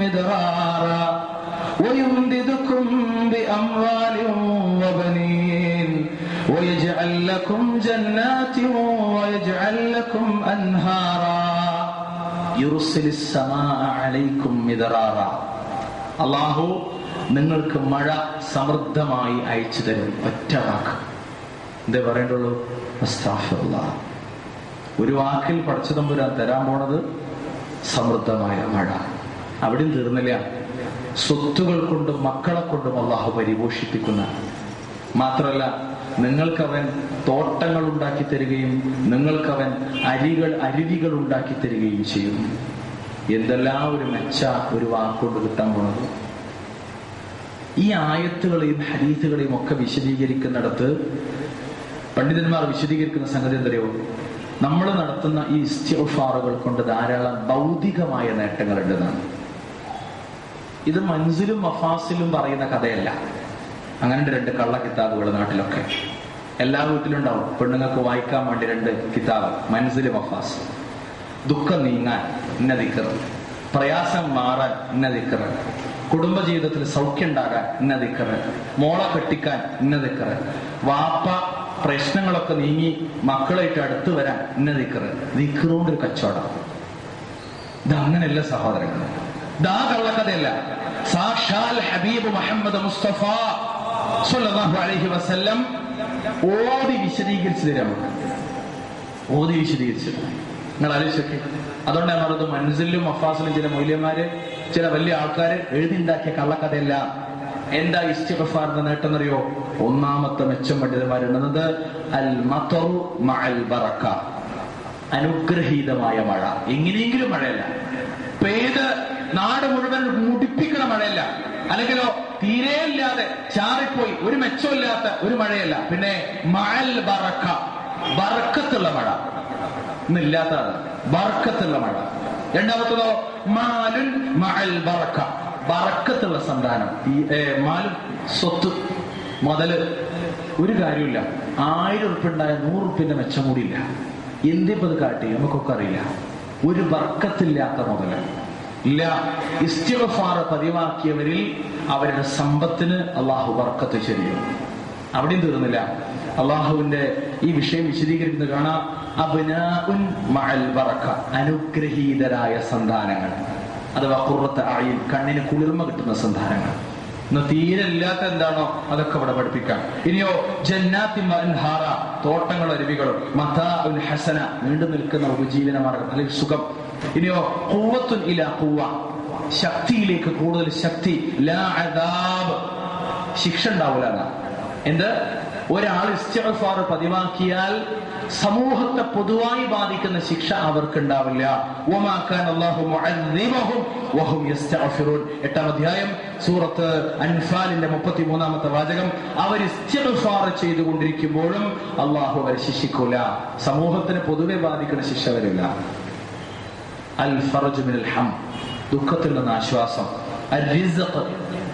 മിദ്റാറ ويمددكم بأموال وبنين ويجعل لكم جنات ويجعل لكم أنهارا يرسل السماء عليكم مدرارا അള്ളാഹു നിങ്ങൾക്ക് മഴ സമൃദ്ധമായി അയച്ചു തരും. ഒറ്റ വാക്ക്. എന്തേ പറയേണ്ടുള്ളൂ. ഒരു വാക്കിൽ പഠിച്ചു തമ്പുരാൻ തരാൻ പോണത് സമൃദ്ധമായ മഴ. അവിടെയും തീർന്നില്ല. സ്വത്തുകൾ കൊണ്ടും മക്കളെ കൊണ്ടും അള്ളാഹു പരിപോഷിപ്പിക്കുന്ന. മാത്രമല്ല നിങ്ങൾക്കവൻ തോട്ടങ്ങൾ ഉണ്ടാക്കി തരികയും നിങ്ങൾക്കവൻ അരികൾ അരുവികൾ ഉണ്ടാക്കി തരികയും ചെയ്യും എന്തെല്ലാം ഒരു മെച്ച ഒരു വാക്കുകൊണ്ട് കിട്ടാൻ പോണത്? ഈ ആയത്തുകളെയും ഹരീത്തുകളെയും ഒക്കെ വിശദീകരിക്കുന്നിടത്ത് പണ്ഡിതന്മാർ വിശദീകരിക്കുന്ന സംഗതി എന്തറിയോ? നമ്മൾ നടത്തുന്ന ഈ ഇസ്തിഫാറുകൾ കൊണ്ട് ധാരാളം ഭൗതികമായ നേട്ടങ്ങളുണ്ടെന്നാണ്. ഇത് മൻസിലും മഫാസിലും പറയുന്ന കഥയല്ല. അങ്ങനെ രണ്ട് കള്ള കിതാബുകൾ നാട്ടിലൊക്കെ. എല്ലാ വീട്ടിലും ഉണ്ടാവും പെണ്ണുങ്ങൾക്ക് വായിക്കാൻ വേണ്ടി രണ്ട് കിതാബ്. മൻസിൽ മഫാസ്. ദുഃഖം നീങ്ങാൻ. ഇന്ന ദിക്കറ് പ്രയാസം മാറാൻ ഇന്ന ദിക്കറ് കുടുംബജീവിതത്തിൽ സൗഖ്യം ഉണ്ടാകാൻ ഇന്ന ദിക്കറ് മോളെ കെട്ടിക്കാൻ ഇന്ന ദിക്കറ് വാപ്പ പ്രശ്നങ്ങളൊക്കെ നീങ്ങി മക്കളായിട്ട് അടുത്ത് വരാൻ ഇന്ന ദിക്കറ് ദിക്കറുകൊണ്ട് ഒരു കച്ചവടം. ഇത് അങ്ങനെയല്ല സഹോദരങ്ങൾ ദാ കള്ളക്കഥയല്ല. സാക്ഷാൽ ഹബീബ് മുഹമ്മദ് മുസ്തഫ സല്ലല്ലാഹു അലൈഹി വസല്ലം ഓതി വിശദീകരിച്ചു തരാം ഓടി വിശദീകരിച്ചു തരാം. നിങ്ങൾ ആലോചിച്ചൊക്കെ. അതുകൊണ്ടാണ് പറഞ്ഞത് മൻസിലും അഫാസിലും ചില മൂല്യന്മാര് ചില വലിയ ആൾക്കാര് എഴുതിണ്ടാക്കിയ കള്ളക്കഥയല്ല. എന്താ ഇസ്റ്റിഫാറിന്റെ നേട്ടം എന്നറിയോ ഒന്നാമത്തെ മെച്ചം പണ്ഡിതന്മാരുണ്ടെന്നത് അൽ മത്തറു മഅൽ ബറക്ക. അനുഗ്രഹീതമായ മഴ. എങ്ങനെയെങ്കിലും മഴയല്ല. പെയ്ത് നാട് മുഴുവൻ മുടിപ്പിക്കണ മഴയല്ല. അല്ലെങ്കിലോ തീരെ ഇല്ലാതെ ചാറിപ്പോയി. ഒരു മെച്ചമില്ലാത്ത ഒരു മഴയല്ല. പിന്നെ മഴൽ ബറക്ക. ബറക്കത്തുള്ള മഴ. ഇന്നില്ലാത്തതാണ്. ബർക്കത്തുള്ള മഴ. രണ്ടാമത്തതോ മാലുൻ മഅൽ ബറക്ക. ബർക്കത്തുള്ള സന്താനം. ഈ മാൽ സ്വത്ത്. മുതൽ. ഒരു കാര്യമില്ല ആയിരം ഉറുപ്പ് ഉണ്ടായ നൂറ് ഉറുപ്പിന്റെ മെച്ചം കൂടിയില്ല. എന്തിപ്പത് കാട്ടി? നമുക്കൊക്കെ അറിയില്ല. ഒരു ബർക്കത്തില്ലാത്ത മുതൽ. ഇല്ല. ഇസ്റ്റിഫാറ പതിവാക്കിയവരിൽ അവരുടെ സമ്പത്തിന് അള്ളാഹു ബർക്കത്ത് ചെയ്യും അവിടെയും തീർന്നില്ല. അള്ളാഹുവിന്റെ ഈ വിഷയം വിശദീകരിക്കുന്നത് കാണാം. അബ്നാഉൻ മഅൽ ബറക്ക അനുഗ്രഹീതരായ സന്താനങ്ങൾ. അഥവാ കുറത്ത് ആയിൽ കണ്ണിന് കുളിർമ കിട്ടുന്ന സന്താനങ്ങൾ. തീരെ ഇല്ലാത്ത എന്താണോ? അതൊക്കെ ഇവിടെ പഠിപ്പിക്കാം. ഇനിയോ ജന്നാത്തി മൻഹാറ തോട്ടങ്ങൾ അരുവികളും മതാ ഉൽ ഹസന നീണ്ടു നിൽക്കുന്ന ഉപജീവന മാർഗം അല്ലെങ്കിൽ സുഖം. ഇനിയോ കൂവത്തുൻ ഇല കൂവ ശക്തിയിലേക്ക് കൂടുതൽ ശക്തി ലാ അദാബ്. ശിക്ഷ ഉണ്ടാവൂല എന്ത്? ഒരാൾ ഇസ്തിഗ്ഫാർ പതിവാക്കിയാൽ സമൂഹത്തെ പൊതുവായി ബാധിക്കുന്ന ശിക്ഷ അവർക്കുണ്ടാവില്ല. എട്ടാം അധ്യായം സൂറത്ത് അൻഫാലിന്റെ മുപ്പത്തി മൂന്നാമത്തെ വാചകം. അവർ ഇസ്തിഗ്ഫാർ ചെയ്തുകൊണ്ടിരിക്കുമ്പോഴും അള്ളാഹു അവരെ ശിക്ഷിക്കൂല. സമൂഹത്തിന് പൊതുവെ ബാധിക്കുന്ന ശിക്ഷ വരില്ല അൽ ഹം ദുഃഖത്തിൽ ആശ്വാസം.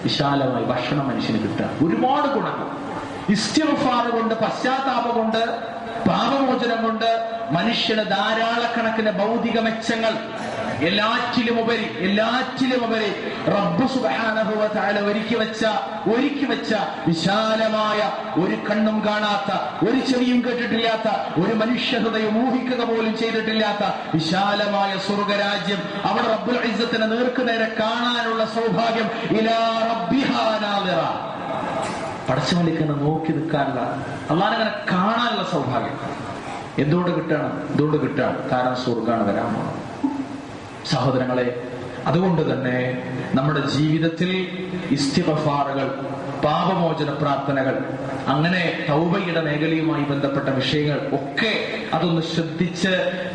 വിശാലമായി ഭക്ഷണം മനുഷ്യന് കിട്ടുക. ഒരുപാട് ഗുണങ്ങൾ. ഇസ്തിഗ്ഫാർ കൊണ്ട് പശ്ചാത്താപം കൊണ്ട് പാപമോചനം കൊണ്ട് മനുഷ്യന് ധാരാളക്കണക്കിന് ഭൗതിക മെച്ചങ്ങൾ. എല്ലാറ്റിലും ഉപരി എല്ലാറ്റിലും ഉപരി റബ്ബ് തആല ഒരുക്കി വെച്ച ഒരുക്കി വെച്ച വിശാലമായ ഒരു കണ്ണും കാണാത്ത ഒരു ചെവിയും കേട്ടിട്ടില്ലാത്ത ഒരു മനുഷ്യ ഹൃദയം ഊഹിക്കുക പോലും ചെയ്തിട്ടില്ലാത്ത വിശാലമായ സ്വർഗരാജ്യം അവിടെ റബ്ബുൽ ഐസത്തിന് നേർക്കുനേരെ കാണാനുള്ള സൗഭാഗ്യം ഇലാ റബ്ബിഹാ നാദിറ പടച്ചുമലിക്കുന്ന നോക്കി നിൽക്കാനുള്ള അള്ളാഹനെ കാണാനുള്ള സൗഭാഗ്യം. എന്തുകൊണ്ട് കിട്ടണം? എന്തുകൊണ്ട് കിട്ടണം? കാരണം സ്വർഗാണ് വരാൻ പോകുന്നത് സഹോദരങ്ങളെ അതുകൊണ്ട് തന്നെ നമ്മുടെ ജീവിതത്തിൽ ഇസ്തിഫാറുകൾ പാപമോചന പ്രാർത്ഥനകൾ അങ്ങനെ തൗബയുടെ മേഖലയുമായി ബന്ധപ്പെട്ട വിഷയങ്ങൾ ഒക്കെ അതൊന്ന് ശ്രദ്ധിച്ച്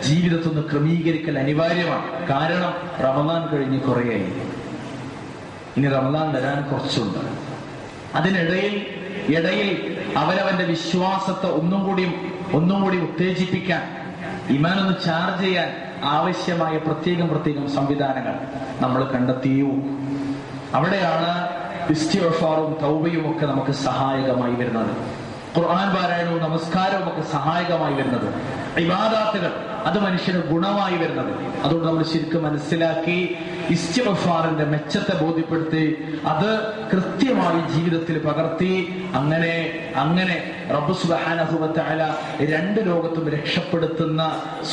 ജീവിതത്തിൽ ഒന്ന് ക്രമീകരിക്കൽ അനിവാര്യമാണ്. കാരണം റമദാൻ കഴിഞ്ഞ് കുറേയായി. ഇനി റമദാൻ വരാൻ കുറച്ചുണ്ട്. അതിനിടയിൽ ഇടയിൽ അവരവന്റെ വിശ്വാസത്തെ ഒന്നും കൂടി ഒന്നും കൂടി ഉത്തേജിപ്പിക്കാൻ ഇമാനൊന്ന് ചാർജ് ചെയ്യാൻ ആവശ്യമായ പ്രത്യേകം പ്രത്യേകം സംവിധാനങ്ങൾ നമ്മൾ കണ്ടെത്തിയു. അവിടെയാണ് ഇസ്തിഫാറും തൗബയും ഒക്കെ നമുക്ക് സഹായകമായി വരുന്നത്. ഖുർആൻ പാരായണവും നമസ്കാരവും ഒക്കെ സഹായകമായി വരുന്നത്. വിവാദാത്തുകൾ അത് മനുഷ്യന് ഗുണമായി വരുന്നത്. അതുകൊണ്ട് നമ്മൾ ശരിക്കും മനസ്സിലാക്കി ഇസ്റ്റിമഫാറിന്റെ മെച്ചത്തെ ബോധ്യപ്പെടുത്തി അത് കൃത്യമായി ജീവിതത്തിൽ പകർത്തി അങ്ങനെ അങ്ങനെ റബ്ബു സുബാനഹുബത്തല രണ്ട് ലോകത്തും രക്ഷപ്പെടുത്തുന്ന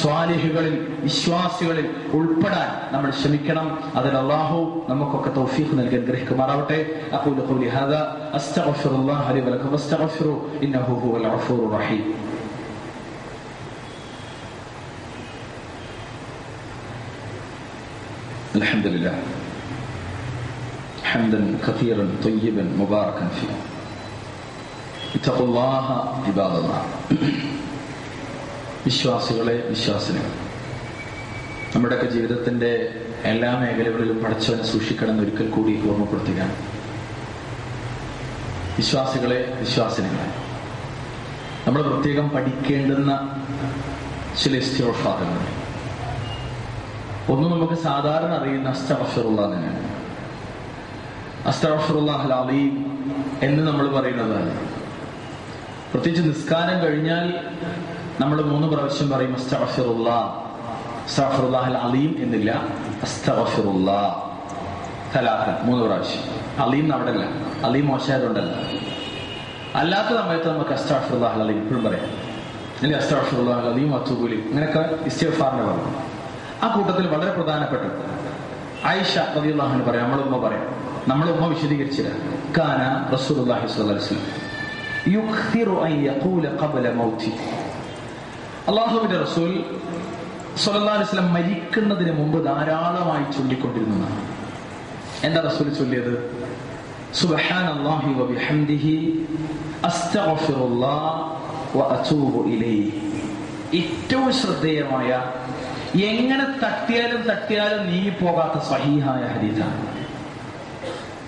സ്വാലിഹുകളിൽ വിശ്വാസികളിൽ ഉൾപ്പെടാൻ നമ്മൾ ശ്രമിക്കണം. അതിൽ അള്ളാഹു നമുക്കൊക്കെ തൗഫീഖ് നൽകാൻ ഗ്രഹിക്കുമാറാവട്ടെ അപ്പോൾ ഹദ അസ്തഗ്ഫിറുല്ലാഹി വലക്കും അസ്തഗ്ഫിറു ഇന്നഹു ഹുവൽ റഹീം. الحمد لله حمدا كثيرا طيبا مباركا فيه اتقوا الله عباد الله വിശ്വാസികളെ വിശ്വാസിനികൾ നമ്മുടെയൊക്കെ ജീവിതത്തിന്റെ എല്ലാ മേഖലകളിലും പഠിച്ചവനെ സൂക്ഷിക്കണമെന്ന് ഒരിക്കൽ കൂടി ഓർമ്മപ്പെടുത്തുകയാണ് വിശ്വാസികളെ വിശ്വാസിനികളെ നമ്മൾ പ്രത്യേകം പഠിക്കേണ്ടുന്ന ചില ഇസ്തിഫാറുകൾ ഒന്ന് നമുക്ക് സാധാരണ അറിയുന്ന അസ്തഫറുള്ള തന്നെയാണ്. അസ്തഫറുല്ലാഹ് അലീം എന്ന് നമ്മൾ പറയുന്നത്. പ്രത്യേകിച്ച് നിസ്കാരം കഴിഞ്ഞാൽ നമ്മൾ മൂന്ന് പ്രാവശ്യം പറയും അസ്തഫറുള്ള അസ്തഫറുല്ലാഹ് അലീം എന്നില്ല. അസ്തഫറുല്ല തലാഖ മൂന്ന് പ്രാവശ്യം. അലീം അവിടെ അല്ല അലീം മോശമായതുകൊണ്ടല്ല. അല്ലാത്ത സമയത്ത് നമുക്ക് അസ്തഫറുല്ലാഹ് അലീം ഇപ്പോഴും പറയാം. അല്ലെങ്കിൽ അസ്തഫറുല്ലാഹ് അലീം അത്തുബുലി അങ്ങനെയൊക്കെ ഇസ്തിഫാറിനെ പറഞ്ഞു ആ കൂട്ടത്തിൽ വളരെ പ്രധാനപ്പെട്ട. ആയിഷ റളിയല്ലാഹു പറയാം നമ്മളെ ഉമ്മ പറയാം നമ്മളെ ഉമ്മ വിശദീകരിച്ചില്ല. കാന റസൂലുള്ളാഹി സ്വല്ലല്ലാഹി അലൈഹി യുക്തിറു അൻ യഖൂല ഖബല മൗതി അല്ലാഹുവിന്റെ റസൂൽ സ്വല്ലല്ലാഹു അലൈഹി മരിക്കുന്നതിന് മുമ്പ് ധാരാളമായി ചൊല്ലിക്കൊണ്ടിരുന്നതാണ്. എന്താ റസൂൽ ചൊല്ലിയത്? സുബ്ഹാനല്ലാഹി വബിഹംദിഹി ഇലൈഹി. ഏറ്റവും ശ്രദ്ധേയമായ എങ്ങനെ തട്ടിയാലും തട്ടിയാലും നീങ്ങിപ്പോകാത്ത സഹീഹായ ഹരീതാണ്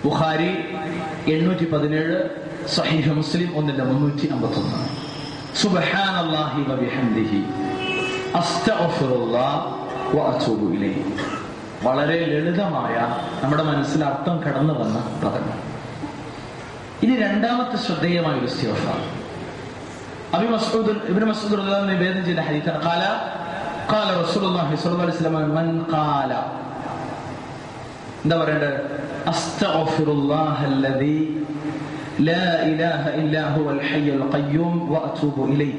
ബുഖാരി എണ്ണൂറ്റി പതിനേഴ് സഹീഹ് മുസ്ലിം ഒന്നിന്റെ മുന്നൂറ്റി അമ്പത്തി ഒന്ന് വബിഹംദിഹി അസ്തഗ്ഫിറുല്ലാഹ് ഇലൈഹി. വളരെ ലളിതമായ നമ്മുടെ മനസ്സിൽ അർത്ഥം കടന്നു വന്ന പദങ്ങൾ. ഇനി രണ്ടാമത്തെ ശ്രദ്ധേയമായ ഒരു സ്ഥിരം അബി മസ്ഊദ് ഇബ്നു മസ്ഊദ് റളിയല്ലാഹു അൻഹു നിവേദനം ചെയ്ത ഹദീസാണ്. ഖാല قال رسول الله صلى الله عليه وسلم من قال എന്താ പറയണ്ടത് അസ്തഗ്ഫിറുല്ലാഹ الذي لا اله الا هو الحي القيوم واتوب اليه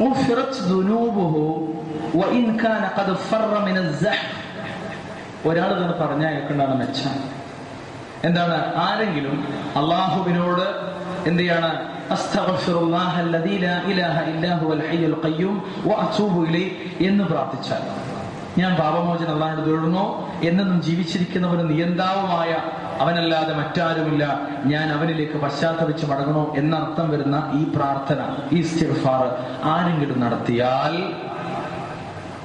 غفرت ذنوبه وان كان قد فر من الزحف ഒരാൾ തന്നെ പറഞ്ഞയക്കേണ്ടതാണ് മെച്ചം എന്താണ് ആരെങ്കിലും അള്ളാഹുവിനോട് എന്ത് എന്ന് പ്രാർത്ഥിച്ചാൽ ഞാൻ പാപമോചനം അള്ളാഹോട് തേടുന്നു. എന്നെന്നും ജീവിച്ചിരിക്കുന്നവന് നിയന്താവുമായ അവനല്ലാതെ മറ്റാരുമില്ല. ഞാൻ അവനിലേക്ക് പശ്ചാത്തപിച്ച് മടങ്ങണോ എന്നർത്ഥം വരുന്ന ഈ പ്രാർത്ഥന ഈ ഇസ്തിഗ്ഫാർ ആരെങ്കിലും നടത്തിയാൽ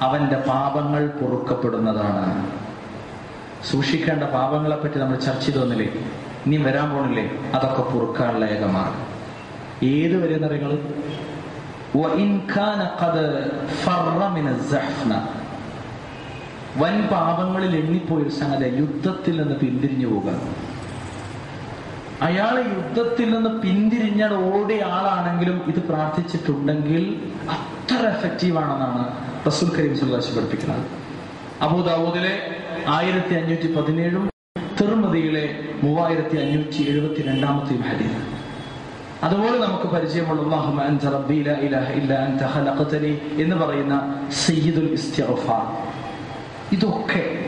അവന്റെ പാപങ്ങൾ പൊറുക്കപ്പെടുന്നതാണ്. സൂക്ഷിക്കേണ്ട പാപങ്ങളെ പറ്റി നമ്മൾ ചർച്ച ചെയ്തു വന്നില്ലേ? ഇനി വരാൻ പോണില്ലേ? അതൊക്കെ പൊറുക്കാനുള്ള ഏകമാർഗം ഏത് വരെ നിങ്ങൾ വൻ പാപങ്ങളിൽ എണ്ണിപ്പോയൊരു സംഗതി യുദ്ധത്തിൽ നിന്ന് പിന്തിരിഞ്ഞു പോകുക അയാൾ യുദ്ധത്തിൽ നിന്ന് പിന്തിരിഞ്ഞ ഓടിയ ആളാണെങ്കിലും ഇത് പ്രാർത്ഥിച്ചിട്ടുണ്ടെങ്കിൽ അത്ര എഫക്റ്റീവ് ആണെന്നാണ് റസൂൽ കരീം സുല്ലാശി പഠിപ്പിക്കുന്നത്. അബൂദാവൂദിലെ ആയിരത്തി അഞ്ഞൂറ്റി പതിനേഴും തിർമതിയിലെ മൂവായിരത്തി അഞ്ഞൂറ്റി എഴുപത്തി രണ്ടാമത്തെയും ഹദീസ്. അതുപോലെ നമുക്ക് പരിചയമുള്ള എന്ന് പറയുന്ന സയ്യിദുൽ ഇതൊക്കെ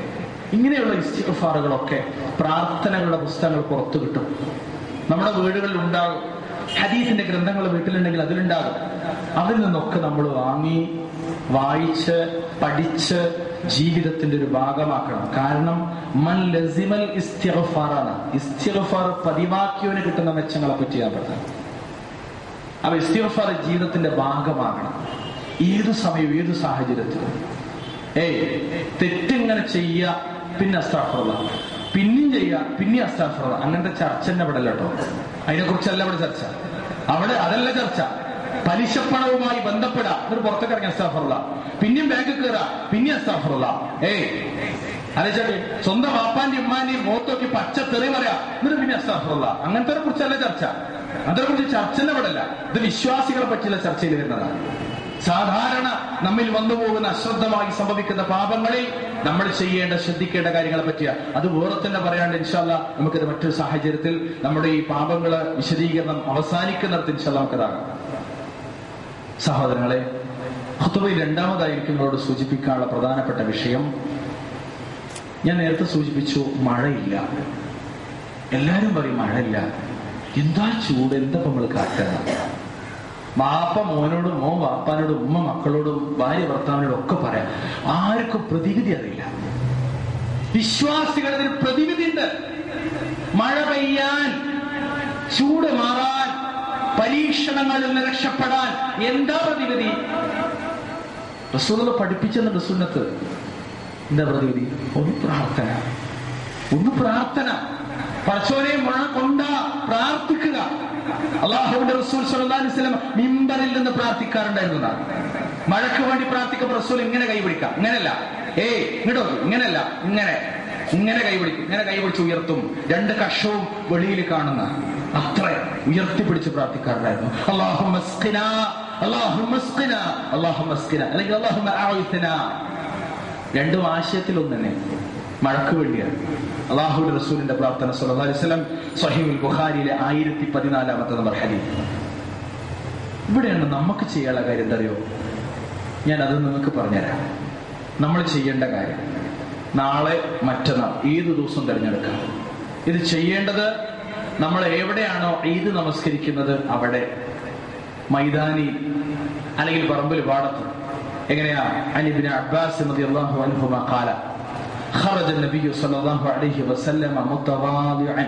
ഇങ്ങനെയുള്ള ഇസ്തിഫാറുകളൊക്കെ പ്രാർത്ഥനകളുടെ പുസ്തകങ്ങൾ പുറത്തു കിട്ടും നമ്മുടെ വീടുകളിൽ ഉണ്ടാകും ഹദീസിന്റെ ഗ്രന്ഥങ്ങൾ വീട്ടിലുണ്ടെങ്കിൽ അതിലുണ്ടാകും. അതിൽ നിന്നൊക്കെ നമ്മൾ വാങ്ങി വായിച്ച് പഠിച്ച് ജീവിതത്തിന്റെ ഒരു ഭാഗമാക്കണം. കാരണം മൻ ലസിമൽ ഇസ്തിഗ്ഫാറാണ്. ഇസ്തിഗ്ഫാർ പതിവാക്കിയവന് കിട്ടുന്ന മെച്ചങ്ങളെ പറ്റി ഞാൻ പറഞ്ഞത്. അപ്പൊ ഇസ്തിഗ്ഫാർ ജീവിതത്തിന്റെ ഭാഗമാകണം. ഏത് സമയവും ഏത് സാഹചര്യത്തിലും. ഏയ് തെറ്റിങ്ങനെ ചെയ്യുക പിന്നെ അസ്താഫറുള്ള പിന്നെയും ചെയ്യുക പിന്നെ അസ്താഫറുള്ള അങ്ങനത്തെ ചർച്ച തന്നെ ഇവിടെ അല്ല കേട്ടോ അതിനെ കുറിച്ചല്ല അവിടെ ചർച്ച. അവിടെ അതല്ല ചർച്ച. പലിശപ്പണവുമായി ബന്ധപ്പെടാ. എന്നിട്ട് പുറത്തേക്ക് ഇറങ്ങി അസ്താഫറുള്ള. പിന്നെയും ബാങ്ക് കയറാ പിന്നെ അസ്താഫറുള്ള. ഏയ്. അതെ സ്വന്തം വാപ്പാന്റെയും ഉമ്മാന്റെയും മോത്തോക്കി പച്ച തെറി പറയാ. എന്നിട്ട് പിന്നെ അസ്താഫറുള്ള. അങ്ങനത്തെ കുറിച്ചല്ല ചർച്ച. അതിനെ കുറിച്ച് ചർച്ച ഇത് വിശ്വാസികളെ പറ്റിയുള്ള ചർച്ചയിൽ വരുന്നതാണ്. സാധാരണ നമ്മിൽ വന്നു പോകുന്ന അശ്രദ്ധമായി സംഭവിക്കുന്ന പാപങ്ങളിൽ നമ്മൾ ചെയ്യേണ്ട ശ്രദ്ധിക്കേണ്ട കാര്യങ്ങളെ പറ്റിയ. അത് വേറെ തന്നെ പറയാണ്ട് ഇൻഷാല്ല നമുക്കത് മറ്റൊരു സാഹചര്യത്തിൽ നമ്മുടെ ഈ പാപങ്ങൾ വിശദീകരണം അവസാനിക്കുന്നിടത്ത് ഇൻഷാല്ല നമുക്കതാകാം സഹോദരങ്ങളെ ഹുത്തുബയിൽ രണ്ടാമതായി എനിക്ക് നിങ്ങളോട് സൂചിപ്പിക്കാനുള്ള പ്രധാനപ്പെട്ട വിഷയം. ഞാൻ നേരത്തെ സൂചിപ്പിച്ചു മഴയില്ല. എല്ലാരും പറയും മഴയില്ല. എന്താ ചൂട്? എന്താ നമ്മൾ കാട്ടുക വാപ്പ മോനോടും മോൻ വാപ്പാനോടും ഉമ്മ മക്കളോടും ഭാര്യ ഭർത്താവിനോടും ഒക്കെ പറയാം. ആർക്കും പ്രതിവിധി അറിയില്ല. വിശ്വാസികളിൽ പ്രതിവിധി ഉണ്ട് മഴ പെയ്യാൻ ചൂട് മാറാൻ പരീക്ഷണങ്ങളിൽ നിന്ന് രക്ഷപ്പെടാൻ എന്താ പ്രതിവിധി? റസൂല പഠിപ്പിച്ചെന്ന സുന്നത്ത്. എന്താ പ്രതിവിധി? ഒന്ന് പ്രാർത്ഥന. ഒന്ന് പ്രാർത്ഥന. പടച്ചോനെ മുഴ കൊണ്ട പ്രാർത്ഥിക്കുക. അള്ളാഹുവിന്റെ റസൂൽ സല്ലല്ലാഹു അലൈഹി മിമ്പറിൽ നിന്ന് പ്രാർത്ഥിക്കാറുണ്ടായിരുന്നതാണ്. മഴയ്ക്ക് വേണ്ടി പ്രാർത്ഥിക്കുമ്പോൾ റസൂൽ ഇങ്ങനെ കൈപിടിക്കാം ഇങ്ങനെയല്ല ഏയ് ഇങ്ങോട്ടോ ഇങ്ങനെയല്ല ഇങ്ങനെ. ഇങ്ങനെ കൈപിടിക്കും ഇങ്ങനെ കൈപിടിച്ച് ഉയർത്തും. രണ്ട് കഷവും വെളിയിൽ കാണുന്ന അത്ര ഉയർത്തിപ്പിടിച്ച് പ്രാർത്ഥിക്കാറുണ്ടായിരുന്നു. അള്ളാഹു മസ്കിന അള്ളാഹു മസ്കിന അള്ളാഹു മസ്കിന അല്ലെങ്കിൽ അള്ളാഹു രണ്ടും ആശയത്തിൽ ഒന്ന് തന്നെ മഴക്ക് വേണ്ടിയാണ് അള്ളാഹുവിന്റെ റസൂലിന്റെ പ്രാർത്ഥന വസല്ലം സഹീഹുൽ ബുഖാരിയിലെ ആയിരത്തി പതിനാലാമത്തെ നമ്പർ ഹദീസ് ഇവിടെയാണ് നമുക്ക് ചെയ്യാനുള്ള കാര്യം എന്താ അറിയോ ഞാൻ അത് നിങ്ങൾക്ക് പറഞ്ഞുതരാം. നമ്മൾ ചെയ്യേണ്ട കാര്യം നാളെ മറ്റന്നാൾ ഏത് ദിവസം തിരഞ്ഞെടുക്കാം. ഇത് ചെയ്യേണ്ടത് നമ്മൾ എവിടെയാണോ ഈദ് നമസ്കരിക്കുന്നത്? അവിടെ. മൈതാനി അല്ലെങ്കിൽ പറമ്പിൽ പാടത്ത് എങ്ങനെയാ? അനിബിന് അബ്ബാസ് മതി അള്ളാഹു അനുഭവ ഖാല خرج النبي صلى الله عليه وسلم متواضعا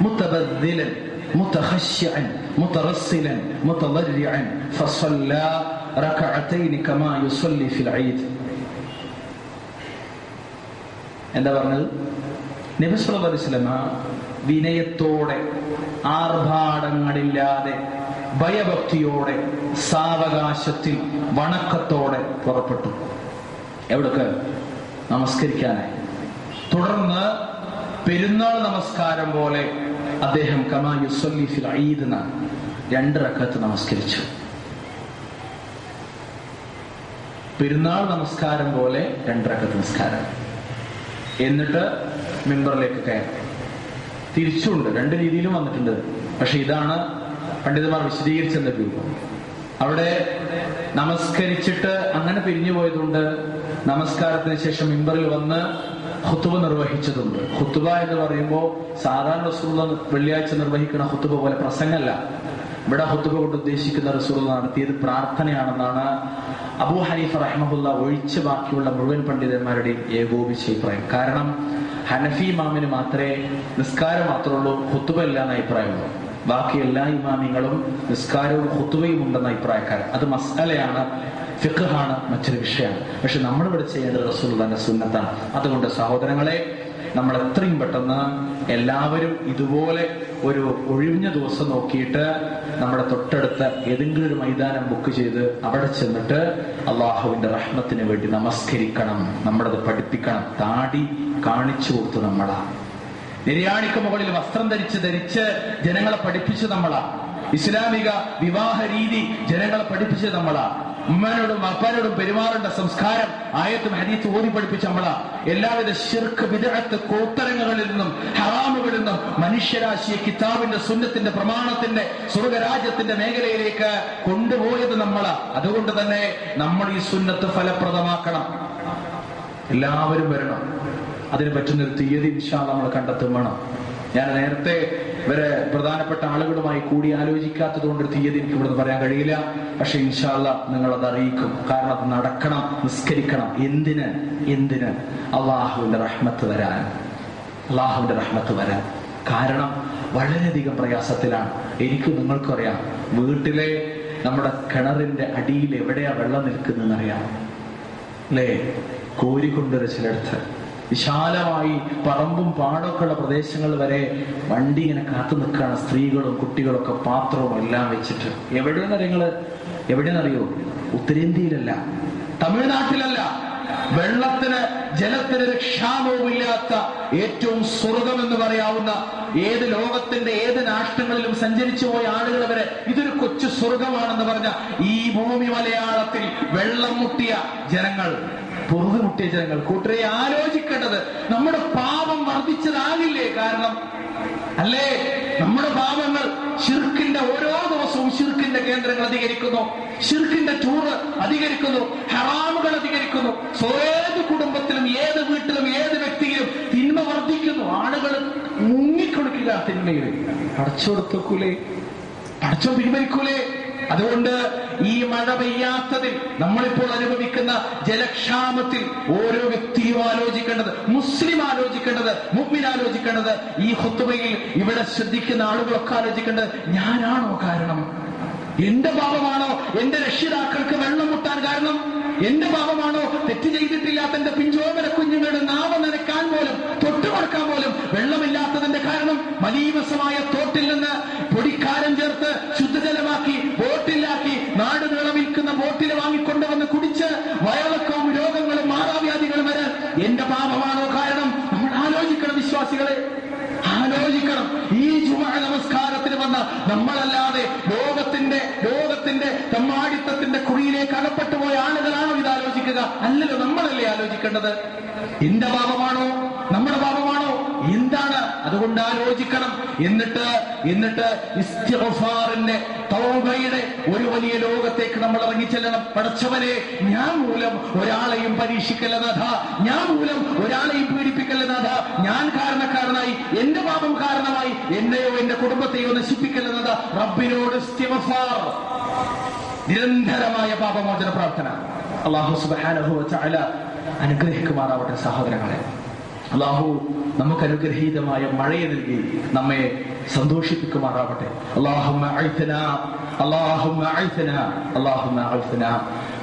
متبذلا متخشعا مترسلا متضرعا فصلى ركعتين كما يصلي في العيد എന്താ പറഞ്ഞത് നബി സല്ലല്ലാഹു അലൈഹി വസല്ലമ വിനയത്തോടെ ആർഭാടങ്ങളില്ലാതെ ഭയഭക്തിയോടെ സാവകാശത്തിൽ വണക്കത്തോടെ പുറപ്പെട്ടു എവിടൊക്കെ നമസ്കരിക്കാനായി. തുടർന്ന് പെരുന്നാൾ നമസ്കാരം പോലെ അദ്ദേഹം കമാ യുസല്ലി ഈദ് രണ്ട് റക്കത്ത് നമസ്കരിച്ചു. പെരുന്നാൾ നമസ്കാരം പോലെ രണ്ട് റക്കത്ത് നമസ്കാരം. എന്നിട്ട് മെമ്പറിലേക്ക് കയറി. തിരിച്ചുണ്ട്. രണ്ട് രീതിയിലും വന്നിട്ടുണ്ട്. പക്ഷെ ഇതാണ് പണ്ഡിതന്മാർ വിശദീകരിച്ചെന്ന രൂപം. അവിടെ നമസ്കരിച്ചിട്ട് അങ്ങനെ പിരിഞ്ഞു പോയതുണ്ട് നമസ്കാരത്തിന് ശേഷം മിമ്പറിൽ വന്ന് ഹുത്തുബ നിർവഹിച്ചതുണ്ട് ഹുത്തുബ എന്ന് പറയുമ്പോൾ സാധാരണ റസൂള്ള വെള്ളിയാഴ്ച നിർവഹിക്കുന്ന ഹുത്തുബ പോലെ പ്രസംഗമല്ല. ഇവിടെ ഹുത്തുബ കൊണ്ട് ഉദ്ദേശിക്കുന്ന റസൂൾ നടത്തിയത് പ്രാർത്ഥനയാണെന്നാണ് അബൂ ഹനീഫ് റഹ്മഹുല്ല ഒഴിച്ച് ബാക്കിയുള്ള മുഴുവൻ പണ്ഡിതന്മാരുടെയും ഏകോപിച്ച അഭിപ്രായം കാരണം ഹനഫി ഇമാമിന് മാത്രമേ നിസ്കാരം മാത്രമേ ഉള്ളൂ ഹുത്തുബ ഇല്ല എന്ന അഭിപ്രായമുള്ളൂ. ബാക്കി എല്ലാ ഇമാമിങ്ങളും നിസ്കാരവും ഹുത്തുബയും ഉണ്ടെന്ന അഭിപ്രായക്കാരൻ. അത് മസലയാണ്. ഫിഖാണ് മറ്റൊരു വിഷയമാണ്. പക്ഷെ നമ്മൾ ഇവിടെ ചെയ്യേണ്ടത് റസൂലുള്ളാന്റെ സുന്നത്താണ്. അതുകൊണ്ട് സഹോദരങ്ങളെ നമ്മൾ എത്രയും പെട്ടെന്ന് എല്ലാവരും ഇതുപോലെ ഒരു ഒഴിഞ്ഞ ദിവസം നോക്കിയിട്ട് നമ്മുടെ തൊട്ടടുത്ത ഏതെങ്കിലും ഒരു മൈതാനം ബുക്ക് ചെയ്ത് അവിടെ ചെന്നിട്ട് അള്ളാഹുവിന്റെ റഹ്മത്തിന് വേണ്ടി നമസ്കരിക്കണം നമ്മളത് പഠിപ്പിക്കണം താടി കാണിച്ചു കൊടുത്ത് നമ്മളാ. നിര്യാണിക്ക് മുകളിൽ വസ്ത്രം ധരിച്ച് ധരിച്ച് ജനങ്ങളെ പഠിപ്പിച്ചു നമ്മളാ. ഇസ്ലാമിക വിവാഹ രീതി ജനങ്ങളെ പഠിപ്പിച്ച് നമ്മളാ. ഉമ്മനോടും അപ്പാനോടും പെരുമാറേണ്ട സംസ്കാരം ആയത്തും ഹരീത്ത് ഓതി പഠിപ്പിച്ച നമ്മളാ. എല്ലാവിധ ശിർക്ക് വിദഗ്ധ കോത്തരങ്ങളിൽ നിന്നും ഹറാമുകളിൽ നിന്നും മനുഷ്യരാശിയെ കിതാബിന്റെ സുന്നത്തിന്റെ പ്രമാണത്തിന്റെ സ്വർഗരാജ്യത്തിന്റെ മേഖലയിലേക്ക് കൊണ്ടുപോയത് നമ്മളാ. അതുകൊണ്ട് തന്നെ നമ്മൾ ഈ സുന്നത്ത് ഫലപ്രദമാക്കണം. എല്ലാവരും വരണം. അതിന് പറ്റുന്ന ഒരു തീയതി ഇൻഷാ നമ്മൾ കണ്ടെത്തും വേണം. ഞാൻ നേരത്തെ ഇവരെ പ്രധാനപ്പെട്ട ആളുകളുമായി കൂടി ആലോചിക്കാത്തത് കൊണ്ട് തീയതി എനിക്ക് ഇവിടുന്ന് പറയാൻ കഴിയില്ല. പക്ഷെ ഇൻഷാല്ല അത് അറിയിക്കും. കാരണം അത് നടക്കണം നിസ്കരിക്കണം. എന്തിന്? എന്തിന്? അള്ളാഹുവിന്റെ റഹ്മത്ത് വരാൻ. അള്ളാഹുവിന്റെ റഹ്മത്ത് വരാൻ. കാരണം വളരെയധികം പ്രയാസത്തിലാണ്. എനിക്ക് നിങ്ങൾക്കും അറിയാം. വീട്ടിലെ നമ്മുടെ കിണറിന്റെ അടിയിൽ എവിടെയാ വെള്ളം നിൽക്കുന്നതെന്ന് അറിയാം. അല്ലേ കോരിക്കൊണ്ടുവരെ ചിലടത്ത്. വിശാലമായി പറമ്പും പാടൊക്കെ ഉള്ള പ്രദേശങ്ങൾ വരെ വണ്ടി ഇങ്ങനെ കാത്തു നിൽക്കുകയാണ്. സ്ത്രീകളും കുട്ടികളൊക്കെ പാത്രവും എല്ലാം വെച്ചിട്ട്. എവിടെയെന്ന് നിങ്ങൾ? എവിടെയെന്നറിയോ ഉത്തരേന്ത്യയിലല്ല. തമിഴ്നാട്ടിലല്ല. വെള്ളത്തിന് ജലത്തിന് ക്ഷാമവുമില്ലാത്ത ഏറ്റവും സ്വർഗം എന്ന് പറയാവുന്ന ഏത് ലോകത്തിന്റെ ഏത് രാഷ്ട്രങ്ങളിലും സഞ്ചരിച്ചു പോയ ആളുകൾ വരെ ഇതൊരു കൊച്ചു സ്വർഗമാണെന്ന് പറഞ്ഞ ഈ ഭൂമി മലയാളത്തിൽ വെള്ളം മുട്ടിയ ജനങ്ങൾ. പൊറുതി മുട്ടിയ ജനങ്ങൾ കൂട്ടരെ ആലോചിക്കേണ്ടത് നമ്മുടെ പാപം വർദ്ധിച്ചതാകില്ലേ കാരണം? അല്ലേ? നമ്മുടെ പാപങ്ങൾ ഷിർക്കിന്റെ ഓരോ ദിവസവും ഷിർക്കിന്റെ കേന്ദ്രങ്ങൾ അധികരിക്കുന്നു. ഷിർക്കിന്റെ ചൂട് അധികരിക്കുന്നു. ഹറാമുകൾ അധികരിക്കുന്നു. ഏത് കുടുംബത്തിലും ഏത് വീട്ടിലും ഏത് വ്യക്തിയിലും തിന്മ വർദ്ധിക്കുന്നു. ആളുകൾ മുങ്ങിക്കൊടുക്കില്ല തിന്മയിൽ. അടച്ചുകൊടുത്തൂലേ അടച്ചോ പിൻവലിക്കൂലേ? അതുകൊണ്ട് ഈ മഴ പെയ്യാത്തതിൽ നമ്മളിപ്പോൾ അനുഭവിക്കുന്ന ജലക്ഷാമത്തിൽ ഓരോ വ്യക്തിയും ആലോചിക്കേണ്ടത് മുസ്ലിം ആലോചിക്കേണ്ടത് മുഗ്മിൻ ആലോചിക്കേണ്ടത് ഈ ഹുത്തുബയിൽ ഇവിടെ ശ്രദ്ധിക്കുന്ന ആളുകളൊക്കെ ആലോചിക്കേണ്ടത് ഞാനാണോ കാരണം? എന്റെ പാപമാണോ? എന്റെ രക്ഷിതാക്കൾക്ക് വെള്ളം മുട്ടാൻ കാരണം? എന്റെ പാപമാണോ? തെറ്റ് ചെയ്തിട്ടില്ലാത്ത എന്റെ പിഞ്ചോമന കുഞ്ഞുങ്ങളുടെ നാവ നനക്കാൻ പോലും തൊട്ടുമടക്കാൻ പോലും വെള്ളമില്ലാത്തതിന്റെ കാരണം? മലീമസമായ തോട്ടിൽ നിന്ന് പൊടിക്കാരം ചേർത്ത് ശുദ്ധജലമാക്കി ബോട്ടിലാക്കി നാട് നീളം വിൽക്കുന്ന ബോട്ടിൽ വാങ്ങിക്കൊണ്ടുവന്ന് കുടിച്ച് വയറിളക്കവും രോഗങ്ങളും മാറാവ്യാധികളും വരാൻ എന്റെ പാപമാണോ കാരണം നമ്മൾ ആലോചിക്കണം വിശ്വാസികളെ ആലോചിക്കണം ഈ ജുമ നമസ്കാരത്തിന് വന്ന നമ്മളല്ലാതെ ലോകത്തിന്റെ ലോകത്തിന്റെ തമ്മാടിത്തത്തിന്റെ കുഴിയിലേക്ക് അകപ്പെട്ടു പോയ ആളുകളാണോ ഇത് ആലോചിക്കുക അല്ലല്ലോ നമ്മളല്ലേ ആലോചിക്കേണ്ടത്? എന്റെ പാപമാണോ? നമ്മുടെ എന്താണ് അതുകൊണ്ട് ആലോചിക്കണം. എന്നിട്ട് എന്നിട്ട് ഇസ്തിഫാറിന്റെ തൗബയുടെ ഒരു വലിയ ലോകത്തേക്ക് നമ്മൾ ഇറങ്ങിച്ചെല്ലണം. പടച്ചവനെ ഞാൻ മൂലം ഒരാളെയും പരീക്ഷിക്കല്ല നാഥ ഞാൻ മൂലം ഒരാളെയും പീഡിപ്പിക്കല്ല നാഥ ഞാൻ കാരണക്കാരനായി എന്റെ പാപം കാരണമായി എന്നെയോ എന്റെ കുടുംബത്തെയോ നശിപ്പിക്കല്ല റബ്ബിനോട് ഇസ്തിഗ്ഫാർ. നിരന്തരമായ പാപമോചന പ്രാർത്ഥന. അള്ളാഹു വതആല അനുഗ്രഹിക്കുമാറാവട്ടെ സഹോദരങ്ങളെ. അള്ളാഹു നമുക്ക് അനുഗ്രഹീതമായ മഴയെ നൽകി നമ്മെ സന്തോഷിപ്പിക്കുമാറാവട്ടെ. അള്ളാഹുമ്മ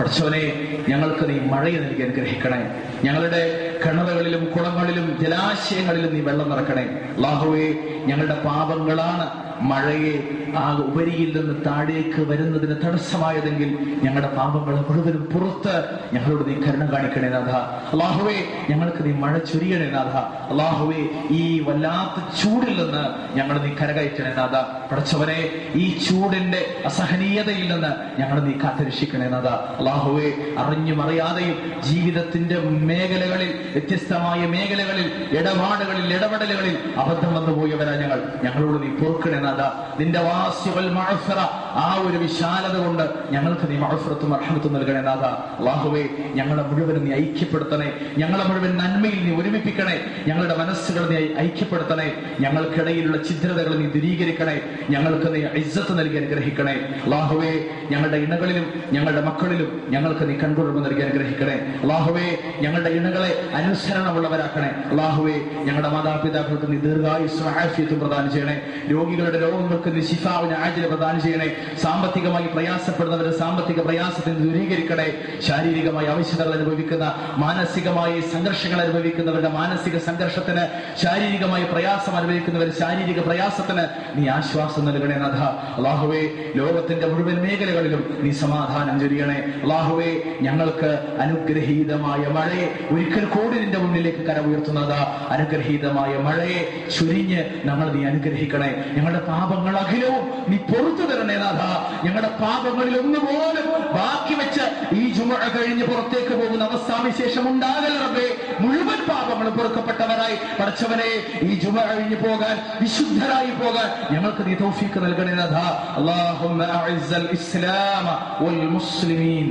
പടച്ചവനെ ഞങ്ങൾക്ക് നീ മഴയെ നൽകി അനുഗ്രഹിക്കണേ. ഞങ്ങളുടെ കിണറുകളിലും കുളങ്ങളിലും ജലാശയങ്ങളിലും നീ വെള്ളം നിറക്കണേ. അള്ളാഹുവെ ഞങ്ങളുടെ പാപങ്ങളാണ് മഴയെ ആ ഉപരിയിൽ നിന്ന് താഴേക്ക് വരുന്നതിന് തടസ്സമായതെങ്കിൽ ഞങ്ങളുടെ പാപങ്ങൾ മുഴുവനും പുറത്ത് ഞങ്ങളോട് നീ കരുണ കാണിക്കണേ നാഥ. അള്ളാഹുവേ ഞങ്ങൾക്ക് നീ മഴ ചൊരിയണേ നാഥ. അള്ളാഹുവേ ഈ വല്ലാത്ത ചൂടിൽ നിന്ന് ഞങ്ങൾ നീ കരകയറ്റണേ നാഥ. പടച്ചവനെ ഈ ചൂടിന്റെ അസഹനീയതയിൽ നിന്ന് ഞങ്ങൾ നീ കാത്തുരക്ഷിക്കണേ നാഥ. അള്ളാഹുവെ അറിഞ്ഞും അറിയാതെയും ജീവിതത്തിന്റെ മേഖലകളിൽ വ്യത്യസ്തമായ മേഖലകളിൽ ഇടപാടുകളിൽ ഇടപെടലുകളിൽ അബദ്ധം വന്നു പോയവരാ ഞങ്ങൾ. ഞങ്ങളോട് നീ പൊറുക്കണേ നാഥ നിന്റെ വാസ്യവൽ മഴഫറ ആ ഒരു വിശാലത കൊണ്ട് ഞങ്ങൾക്ക് നീ മഴഫറത്തും അർഹമത്തും നൽകണേ നാഥ. അള്ളാഹുവേ ഞങ്ങളെ മുഴുവനും നീ ഐക്യപ്പെടുത്തണേ. ഞങ്ങളെ മുഴുവൻ നന്മയിൽ നീ ഒരുമിപ്പിക്കണേ. ഞങ്ങളുടെ മനസ്സുകൾ നീ ഐക്യപ്പെടുത്തണേ. ഞങ്ങൾക്കിടയിലുള്ള ഛിദ്രതകൾ നീ ദൂരീകരിക്കണേ. ഞങ്ങൾക്ക് നീ ഇജ്ജത്ത് നൽകി അനുഗ്രഹിക്കണേ. അള്ളാഹുവേ ഞങ്ങളുടെ ഇണകളിലും ഞങ്ങളുടെ മക്കളിലും ഞങ്ങൾക്ക് നീ കൺകുളിർമ നൽകി അനുഗ്രഹിക്കണേ. അള്ളാഹുവേ ഞങ്ങളുടെ ഇണകളെ അനുസരണമുള്ളവരാക്കണേ. അള്ളാഹുവേ ഞങ്ങളുടെ മാതാപിതാക്കൾക്ക് നീ ദീർഘായുസ് ആഫിയത്തും പ്രദാനം ചെയ്യണേ. രോഗികളുടെ രോഗങ്ങൾക്ക് നീ ശിഫാവിന് ആജില പ്രദാനം ചെയ്യണേ. സാമ്പത്തികമായി പ്രയാസപ്പെടുന്നവരുടെ സാമ്പത്തിക പ്രയാസത്തെ നീ ദൂരീകരിക്കണേ. ശാരീരികമായി ആവശ്യതകൾ അനുഭവിക്കുന്ന മാനസികമായി സംഘർഷങ്ങൾ അനുഭവിക്കുന്നവരുടെ മാനസിക സംഘർഷത്തിന് ശാരീരികമായി പ്രയാസം അനുഭവിക്കുന്നവർ ശാരീരിക പ്രയാസത്തിന് നീ ആശ്വാസം നൽകണേ നഥ. അള്ളാഹുവേ ലോകത്തിന്റെ മുഴുവൻ മേഖലകളിലും നീ സമാധാനം ചൊരിയണേ. അള്ളാഹുവേ ഞങ്ങൾക്ക് അനുഗ്രഹീതമായ മഴയെ ഒരിക്കൽ കൂടി നിന്റെ മുന്നിലേക്ക് ഉയർത്തുന്നതാ അനുഗ്രഹീതമായ മഴയെ ചുരിഞ്ഞ് നമ്മൾ നീ അനുഗ്രഹിക്കണേ. ഞങ്ങളുടെ പാപങ്ങൾ അഖിലവും നീ പുറത്തു തരണേ നാഥ ഞങ്ങളുടെ പാപങ്ങളിൽ ഒന്നുപോലും ബാക്കി വെച്ച് ഈ ജുമ കഴിഞ്ഞ് പുറത്തേക്ക് പോകുന്ന അവസ്ഥാവിശേഷം ഉണ്ടാകലറബേ മുഴുവൻ പാപങ്ങളും പൊറുക്കപ്പെട്ടവരായി പഠിച്ചവനെ ഈ ജുമ കഴിഞ്ഞ് പോകാൻ വിശുദ്ധരായി പോകാൻ ഞങ്ങൾക്ക് നീ തൗഫീക്ക് നൽകണേ നാഥ اللهم أعز الإسلام والمسلمين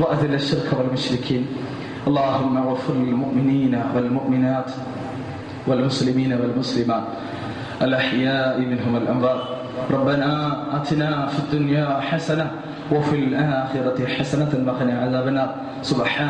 وأذل الشرك والمشركين اللهم اغفر للمؤمنين والمؤمنات والمسلمين والمسلمات الأحياء منهم الأموات ربنا أتنا في الدنيا حسنة وفي الآخرة حسنة وقنا عذاب النار. سبحان